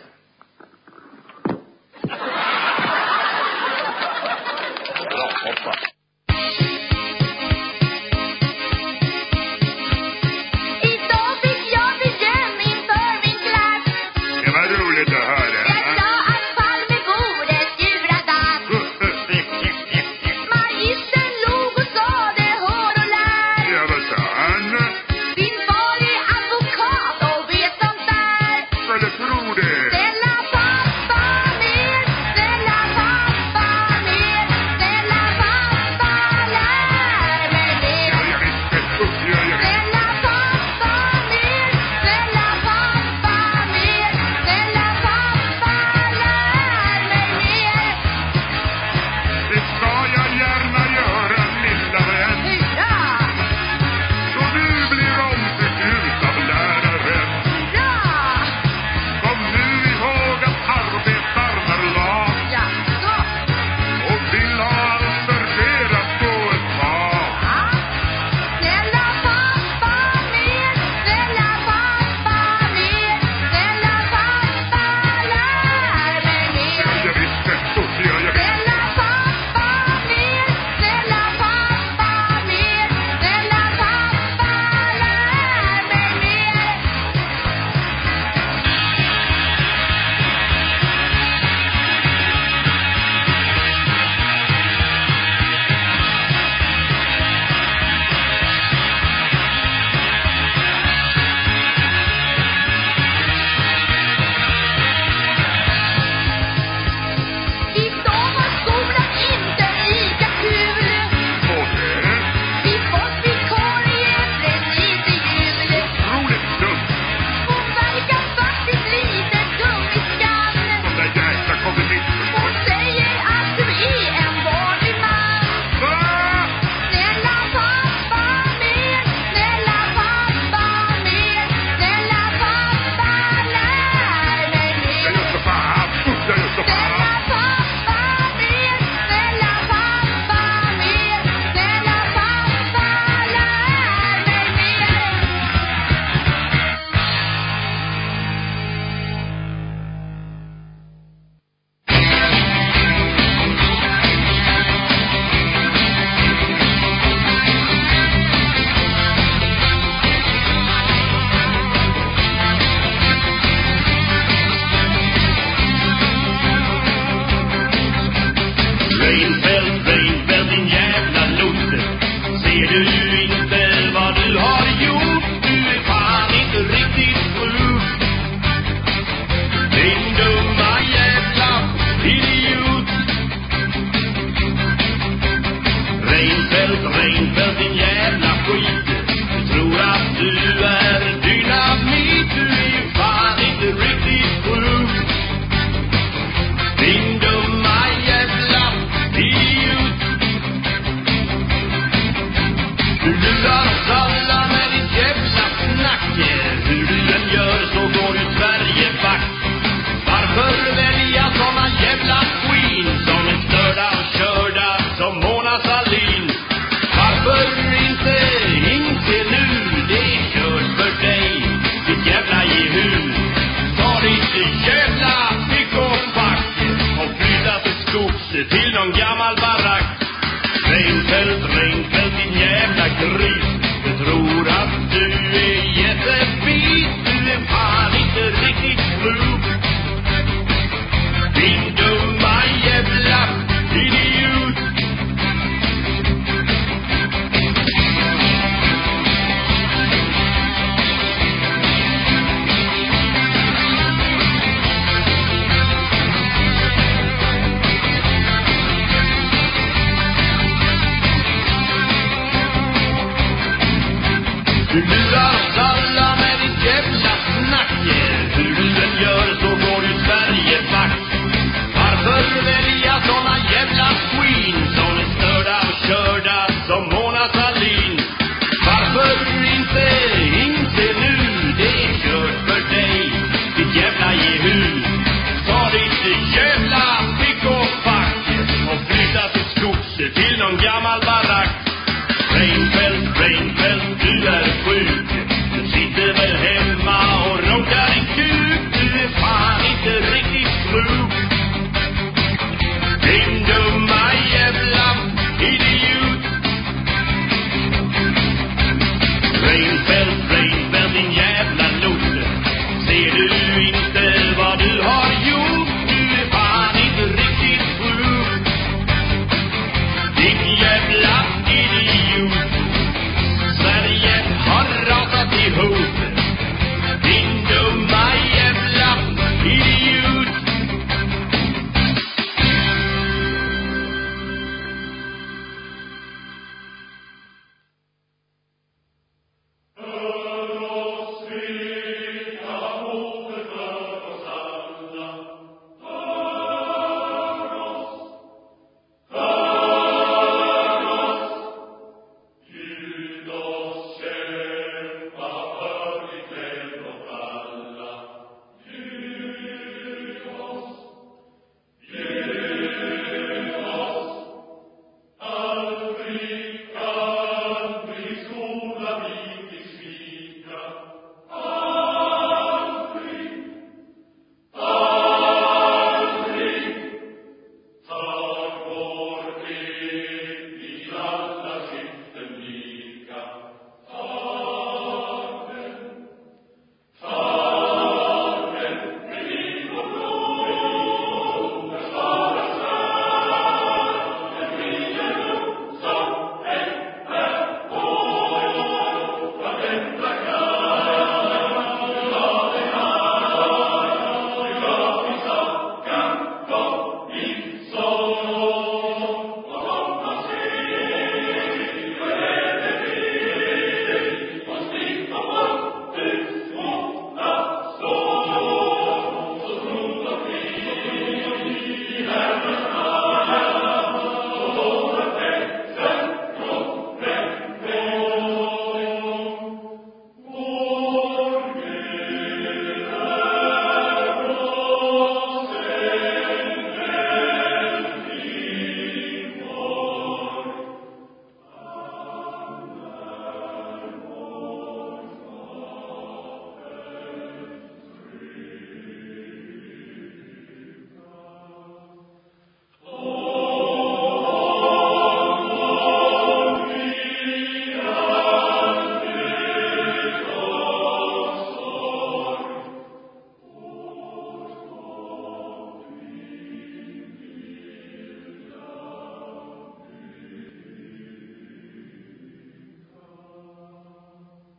Speaker 9: Berlin, welcome